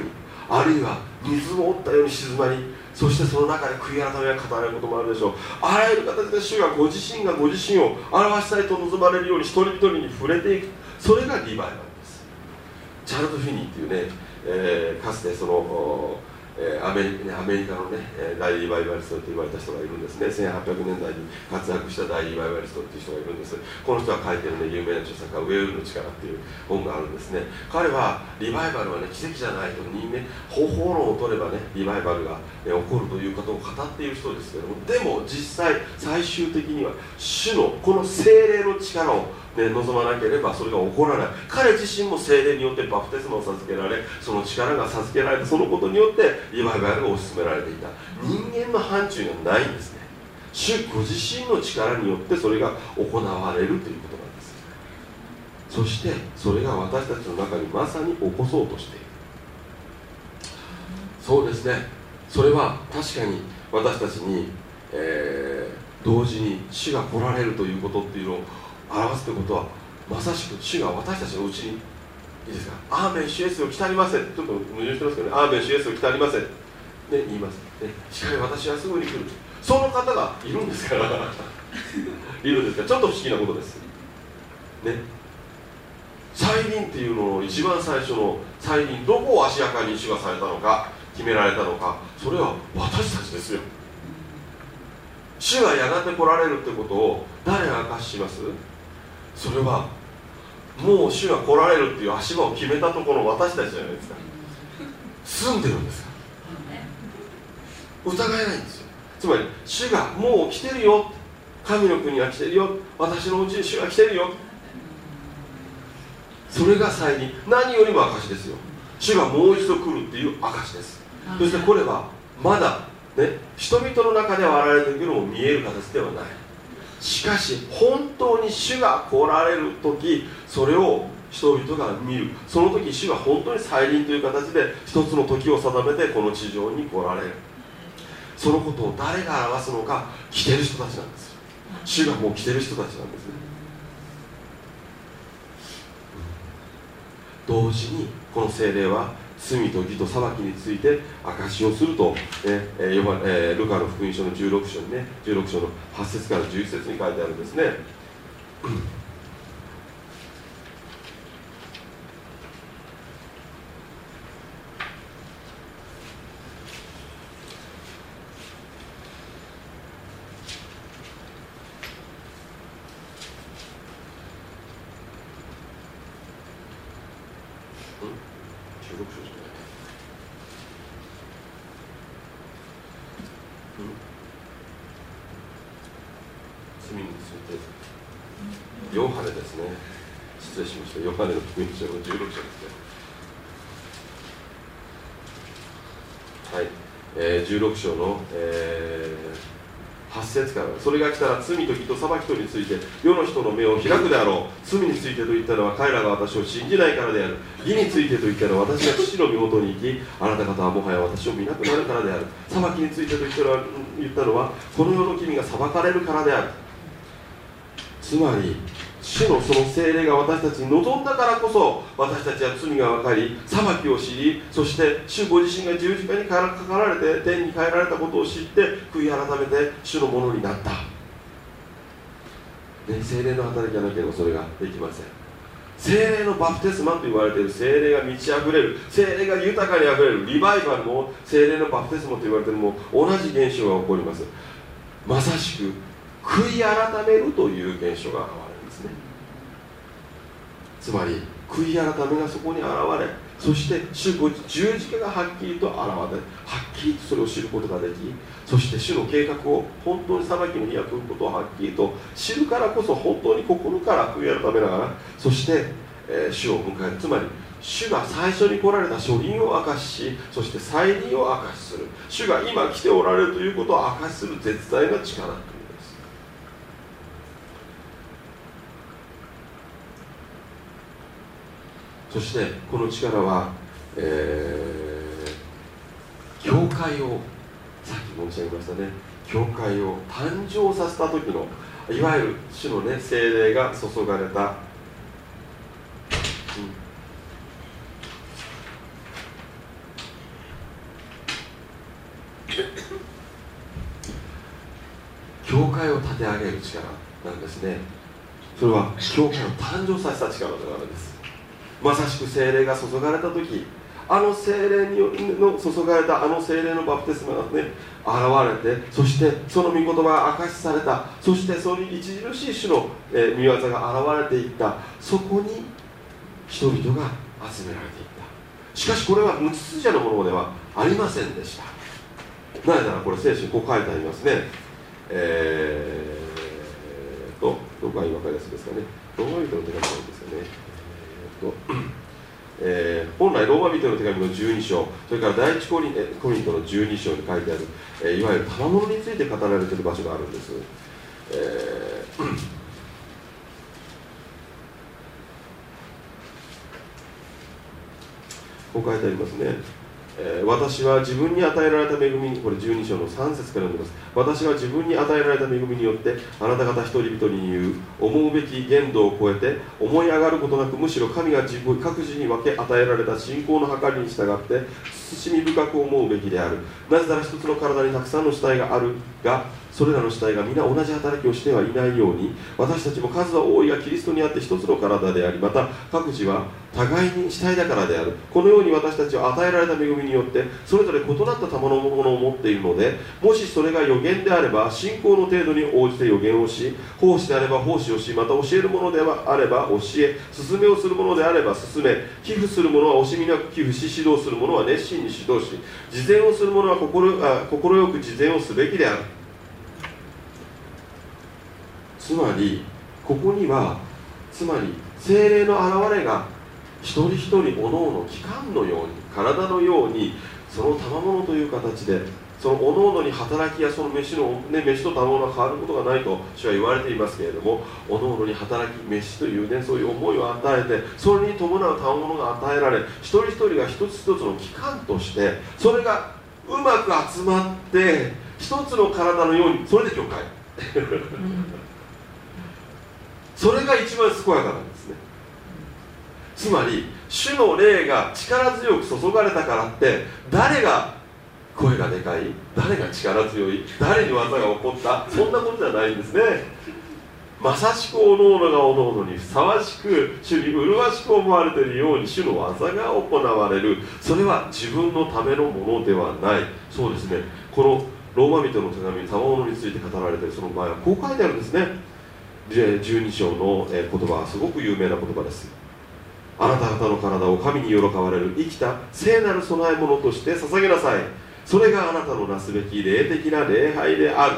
あるいは水を追ったように静まりそしてその中で悔い改めが語られることもあるでしょう。あらゆる形で主がご自身がご自身を表したいと望まれるように一人一人に触れていく。それがリバイバルです。チャルド・フィニーっていうねえー、かつてその、アメリアメリカのね大リバイバリストと言われた人がいるんですね。1800年代に活躍した大リバイバリストっていう人がいるんです。この人が書いてるね有名な著作家ウェールの力っていう本があるんですね。彼はリバイバルはね奇跡じゃないと人間方法論を取ればねリバイバルが、ね、起こるということを語っている人ですけどもでも実際最終的には主のこの精霊の力をね、望まなければそれが起こらない。彼自身も精霊によってバプテスマを授けられその力が授けられたそのことによってリバイバルが推し進められていた。人間の範疇がないんですね。主ご自身の力によってそれが行われるということなんです。そしてそれが私たちの中にまさに起こそうとしている。そうですね。それは確かに私たちに、えー、同時に死が来られるということっていうのを表すということはまさしく主が私たちのうちにいいですか？アーメン主イエスを来たりませんちょっと矛盾してますけどね。アーメン主イエスを来たりませんね言います、ね、しかし私はすぐに来る。その方がいるんですから。いるんですか？らちょっと不思議なことですね。再臨っていうのの一番最初の再臨どこを足やかに主がされたのか決められたのかそれは私たちですよ。主がやがて来られるってことを誰が明かしします？それはもう主が来られるっていう足場を決めたところ私たちじゃないですか。住んでるんですから。疑えないんですよつまり主がもう来てるよ。神の国が来てるよ。私のうちに主が来てるよ。それが再臨。何よりも証ですよ。主がもう一度来るっていう証です。そしてこれはまだね人々の中では現れているのも見える形ではないしかし本当に主が来られる時それを人々が見る。その時主が本当に再臨という形で一つの時を定めてこの地上に来られる。そのことを誰が表すのか来てる人たちなんです主がもう来てる人たちなんですね。同時にこの精霊は罪と義と裁きについて証しをすると、ねえーえー、ルカの福音書の16章にね16章の8節から11節に書いてあるんですね16章じゃない罪についてヨハネですね失礼しましたヨハネの福音書の16章ですねはい、えー、16章の、えー8節からそれが来たら罪と義と裁きとについて世の人の目を開くであろう。罪についてと言ったのは彼らが私を信じないからである。義についてと言ったのは私が父の身元に行きあなた方はもはや私を見なくなるからである。裁きについてと言ったのは言ったのはこの世の君が裁かれるからである。つまり主のその精霊が私たちに望んだからこそ私たちは罪が分かり裁きを知りそして主ご自身が十字架にかかられて天に帰られたことを知って悔い改めて主のものになった、ね、精霊の働きがなければそれができません。精霊のバプテスマと言われている精霊が満ち溢れる精霊が豊かに溢れるリバイバルも精霊のバプテスマと言われているも同じ現象が起こります。まさしく悔い改めるという現象が現れつまり悔い改めがそこに現れそして主ご十字架がはっきりと現れはっきりとそれを知ることができそして主の計画を本当に裁きの日が来ることをはっきりと知るからこそ本当に心から悔い改めながらそして、えー、主を迎える。つまり主が最初に来られた書輪を明かしそして再臨を明かしする。主が今来ておられるということを明かしする絶大な力。そしてこの力は、えー、教会をさっき申し上げましたね。教会を誕生させた時のいわゆる主のね精霊が注がれた、うん、教会を立て上げる力なんですね。それは教会を誕生させた力であるんです。まさしく精霊が注がれた時あの精霊にの注がれたあの精霊のバプテスマがね現れてそしてその御言葉が明かしされた。そしてその著しい種の、えー、見業が現れていった。そこに人々が集められていった。しかしこれは無秩序のものではありませんでした。なぜならこれ聖書にこう書いてありますね。えー、とどこが分かりやすいですかね。ローマ人の手紙なんですよね。と、えー、本来ローマ人の手紙の12章それから第一コリコリントの12章に書いてある、えー、いわゆる賜物について語られている場所があるんです、えー、こう書いてありますね。え、私は自分に与えられた恵みにこれ12章の3節から読んでます。私は自分に与えられた恵みによってあなた方一人々に言う思うべき限度を超えて思い上がることなくむしろ神が自分各自に分け与えられた信仰の計りに従って慎み深く思うべきである。なぜなら一つの体にたくさんの死体があるがそれらの死体が皆同じ働きをしてはいないように私たちも数は多いがキリストにあって一つの体でありまた各自は互いに死体だからである。このように私たちは与えられた恵みによってそれぞれ異なった賜のものを持っているのでもしそれが予言であれば信仰の程度に応じて予言をし奉仕であれば奉仕をしまた教えるものであれば教え勧めをするものであれば勧め寄付する者は惜しみなく寄付し指導する者は熱心に指導し事前をする者は心快く事前をすべきである。つまりここにはつまり精霊の現れが一人一人おのおの器官のように体のようにその賜物という形でそのおのおのに働きやその飯の、ね、飯と賜物が変わることがないと主は言われていますけれどもおのおのに働き飯というねそういう思いを与えてそれに伴う賜物が与えられ一人一人が一つ一つの器官としてそれがうまく集まって一つの体のようにそれで教会。それが一番健やかなんです。ねつまり主の霊が力強く注がれたからって誰が声がでかい？誰が力強い？誰に技が起こった？そんなことじゃないんですね。まさしくおのおのがおのおのにふさわしく主に麗しく思われているように主の技が行われる。それは自分のためのものではない。そうですね。このローマ人の手紙賜物について語られているその場合はこう書いてあるんですね。12章の言葉はすごく有名な言葉です。あなた方の体を神に喜ばれる生きた聖なる供え物として捧げなさい。それがあなたのなすべき霊的な礼拝である。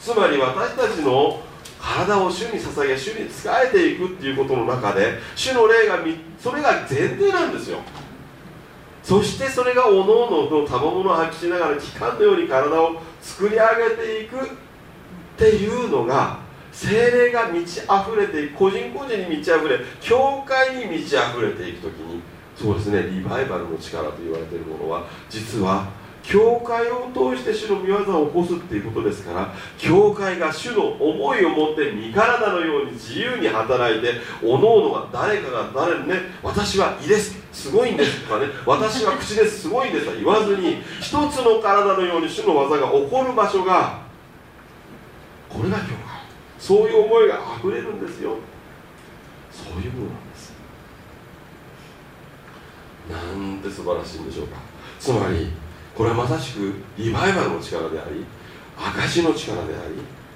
つまり私たちの体を主に捧げ主に仕えていくっていうことの中で主の霊がそれが前提なんですよ。そしてそれがおのおのの賜物を発揮しながら機関のように体を作り上げていくっていうのが精霊が満ち溢れていく個人個人に満ち溢れ教会に満ち溢れていく時にそうですねリバイバルの力と言われているものは実は教会を通して主の御業を起こすっていうことですから教会が主の思いを持って身体のように自由に働いておのおのが誰かが誰にね私は胃ですすごいんですとかね私は口ですすごいんですとは言わずに一つの体のように主の技が起こる場所がこれが教会そういう思いがあふれるんですよ。そういうものなんです。なんて素晴らしいんでしょうか。つまりこれはまさしくリバイバルの力であり証の力であ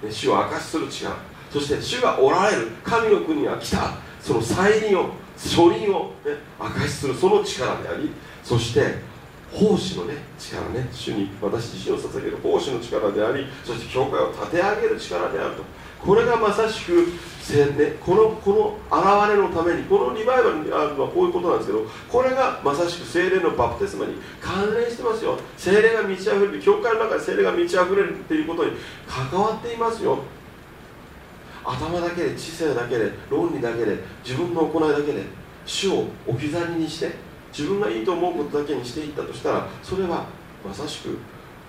り主を証しする力そして主がおられる神の国が来たその再臨を書輪を、ね、証しするその力でありそして奉仕のね力ね主に私自身を捧げる奉仕の力でありそして教会を立て上げる力であると。これがまさしく宣伝このこの現れのためにこのリバイバルにあるのはこういうことなんですけどこれがまさしく精霊のバプテスマに関連してますよ。精霊が満ち溢れる教会の中で精霊が満ち溢れるっていうことに関わっていますよ。頭だけで知性だけで論理だけで自分の行いだけで主を置き去りにして自分がいいと思うことだけにしていったとしたらそれはまさしく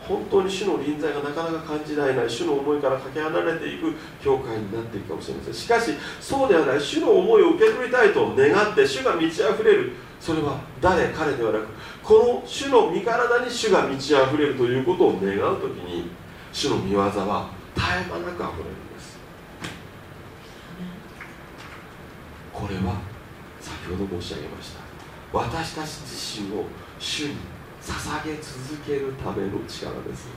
本当に主の臨在がなかなか感じられない主の思いからかけ離れていく教会になっていくかもしれません。しかしそうではない主の思いを受け取りたいと願って主が満ち溢れる。それは誰彼ではなくこの主の身体に主が満ち溢れるということを願う時に主の御業は絶え間なく溢れるんです。これは先ほど申し上げました。私たち自身を主に捧げ続けるための力です。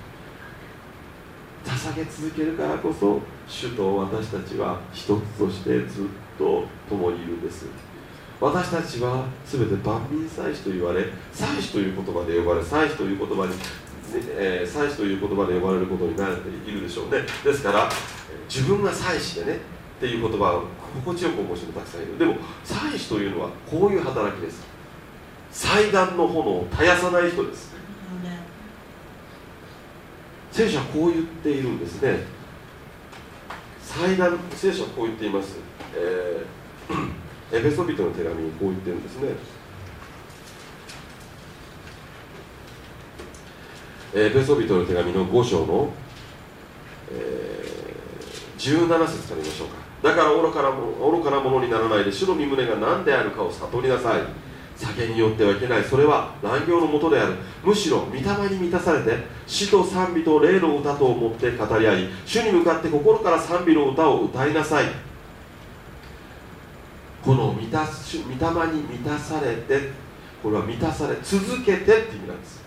捧げ続けるからこそ主と私たちは一つとしてずっと共にいるんです。私たちは全て万民祭司と言われ祭司という言葉で呼ばれ祭司という言葉に、えー、祭司という言葉で呼ばれることになっているでしょうね。ですから自分が祭司でねっていう言葉を心地よく思う人もたくさんいる。でも祭司というのはこういう働きです。祭壇の炎を絶やさない人です。聖書はこう言っているんですね。祭壇聖書はこう言っています、えー、エペソビトの手紙にこう言ってるんですね。エペソビトの手紙の5章の、えー、17節から見ましょうか。だから愚かな愚かなものにならないで主の身胸が何であるかを悟りなさい酒によってはいけない。それは乱行のもとである。むしろ御霊に満たされて死と賛美と霊の歌と思って語り合い主に向かって心から賛美の歌を歌いなさい。この満たす御霊に満たされてこれは満たされ続けてって意味なんです。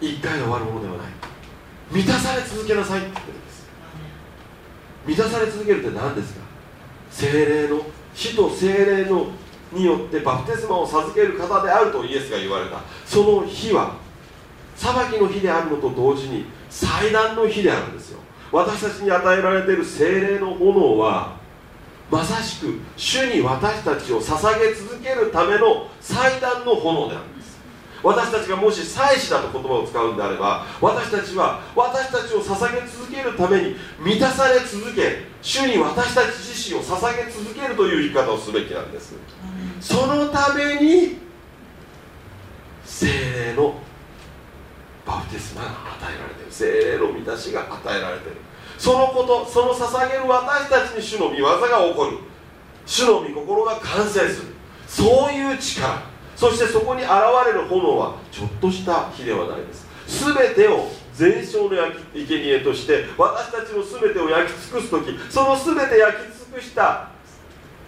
一回で終わるものではない。満たされ続けなさいって言ってるんです。満たされ続けるって何ですか？精霊の死と精霊のによってバプテスマを授ける方であるとイエスが言われた。その日は裁きの日であるのと同時に祭壇の日であるんですよ。私たちに与えられている精霊の炎はまさしく主に私たちを捧げ続けるための祭壇の炎であるんです。私たちがもし祭司だと言葉を使うんであれば私たちは私たちを捧げ続けるために満たされ続け主に私たち自身を捧げ続けるという生き方をすべきなんです。そのために精霊のバプテスマが与えられている。精霊の満たしが与えられている。そのことその捧げる私たちに主の御業が起こる。主の御心が完成する。そういう力。そしてそこに現れる炎はちょっとした火ではないです。全てを全焼の焼き生贄として私たちの全てを焼き尽くす時その全て焼き尽くした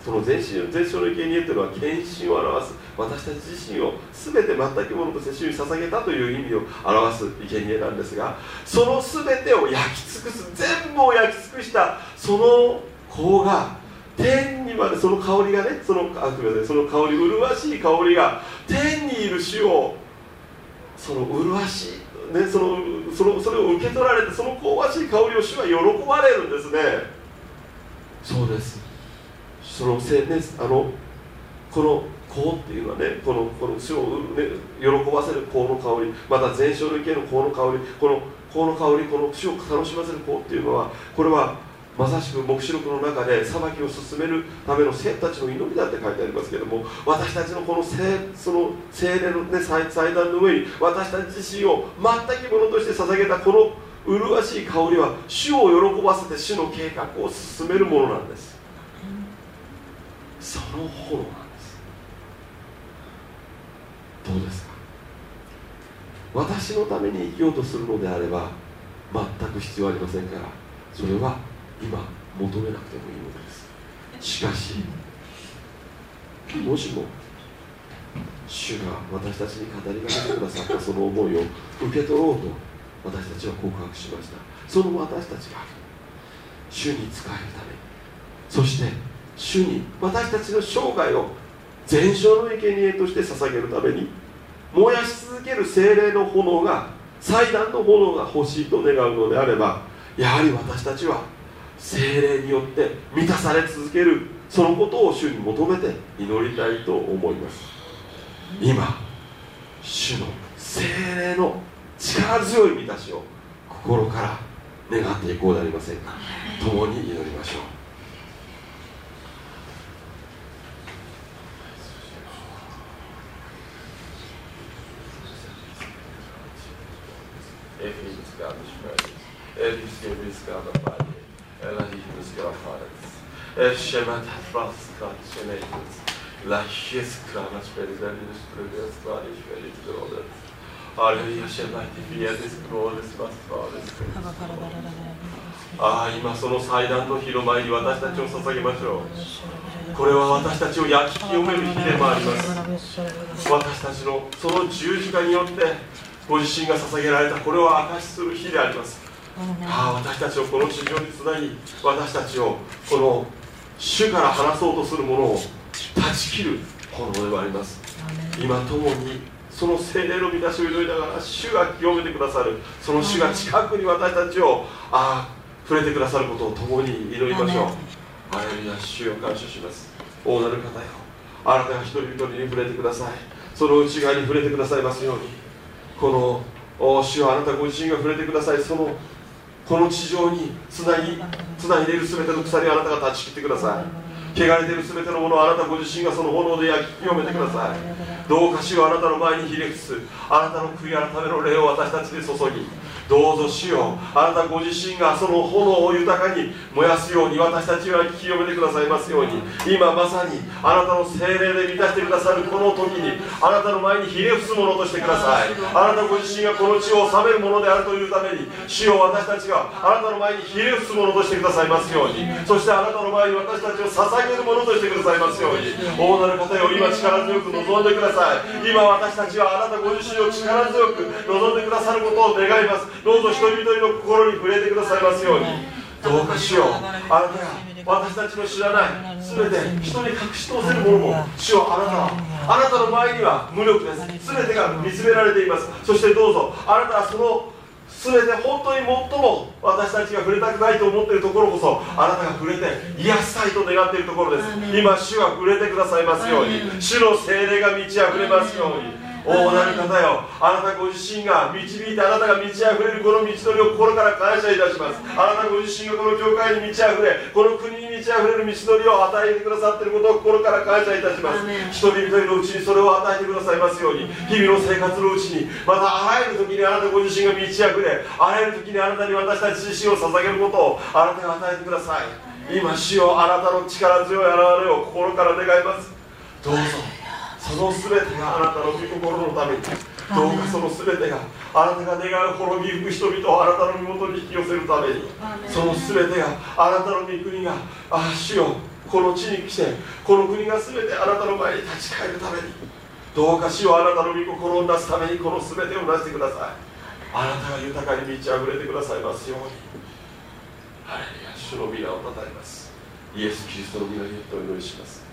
その全身の全焼の生贄というのは献身を表す私たち自身を全て全くものとして主に捧げたという意味を表す生贄なんですがその全てを焼き尽くす全部を焼き尽くしたその子が天にまでその香りがねそのあすみませんその香り麗しい香りが天にいる主をその麗しい、ね、そのそのそれを受け取られてその香ばしい香りを主は喜ばれるんですね。そうです。そのせ、ね、あのこの香っていうのはねこのこの主を、ね、喜ばせる香の香りまた全焼の池の香の香りこの香の香りこの主を楽しませる香っていうのはこれはまさしく黙示録の中で裁きを進めるための生徒たちの祈りだって書いてありますけれども私たちのこの聖その精霊の、ね、祭壇の上に私たち自身を全くものとして捧げたこの麗しい香りは主を喜ばせて主の計画を進めるものなんです。その炎なんです。どうですか？私のために生きようとするのであれば全く必要ありませんからそれは今求めなくてもいいのです。しかしもしも主が私たちに語りかけてくださったその思いを受け取ろうと私たちは告白しました。その私たちが主に仕えるため。にそして主に私たちの生涯を全焼の生贄として捧げるために燃やし続ける精霊の炎が祭壇の炎が欲しいと願うのであればやはり私たちは精霊によって満たされ続けるそのことを主に求めて祈りたいと思います。今主の精霊の力強い満たしを心から願っていこうでありませんか。共に祈りましょう。エフィスガードシュプレイエフィスケビスガードバディ eller himmelskapades. Shemat fraskat shemetus. Lashes kranas peridalius prudens varis peridrodes. Halleluja, shemati fiedis grodes vastrades. ああ今その祭壇の広前に私たちを捧げましょうこれは私たちを焼き清める日でもあります私たちのその十字架によってご自身が捧げられたこれを証しする日でありますああ私たちをこの地上につなぎ私たちをこの主から離そうとするものを断ち切る炎ではあります。今ともにその精霊の満たしを祈りながら主が清めてくださるその主が近くに私たちをああ触れてくださることを共に祈りましょう。あれには主を感謝します。大なる方よ。あなたが一人一人に触れてください。その内側に触れてくださいますように。この主はあなたご自身が触れてください。そのこの地上につなぎつないでいる全ての鎖をあなたが断ち切ってください。汚れている全てのものをあなたご自身がその炎で焼き清めてください。どうかしをあなたの前にひれ伏す。あなたの悔い改めの霊を私たちで注ぎどうぞ主よあなたご自身がその炎を豊かに燃やすように私たちは清めてくださいますように。今まさにあなたの精霊で満たしてくださるこの時にあなたの前にひれ伏すものとしてください。あなたご自身がこの地を治めるものであるというために主よ私たちがあなたの前にひれ伏すものとしてくださいますように。そしてあなたの前に私たちを捧げるものとしてくださいますように。大なる方よ今力強く望んでください。今私たちはあなたご自身を力強く望んでくださることを願います。どうぞ一人一人の心に触れてくださいますように。どうかしよう。あなたが私たちの知らない全て人に隠し通せるものも主よあなた。はあなたの前には無力です。全てが見つめられています。そしてどうぞあなたはその全て本当に最も私たちが触れたくないと思っているところこそあなたが触れて癒したいと願っているところです。今主が触れてくださいますように。主の精霊が満ち溢れますように大なる方よ。あなたご自身が導いてあなたが満ち溢れるこの道のりを心から感謝いたします。あなたご自身がこの教会に満ち溢れこの国に満ち溢れる道のりを与えてくださっていることを心から感謝いたします。一人一人のうちにそれを与えてくださいますように日々の生活のうちにまたあらゆる時にあなたご自身が満ち溢れあらゆる時にあなたに私たち自身を捧げることをあなたが与えてください。今主よあなたの力強い現れを心から願います。どうぞその全てがあなたの御心のためにどうかその全てがあなたが願う滅びゆく人々をあなたの身元に引き寄せるためにその全てがあなたの御国がああ主よこの地に来てこの国が全てあなたの前に立ち返るためにどうか主をあなたの御心をなすためにこの全てをなしてください。あなたが豊かに満ち溢れてくださいますように。ハレルヤ主の皆をたたえます。イエス・キリストの皆によってお祈りします。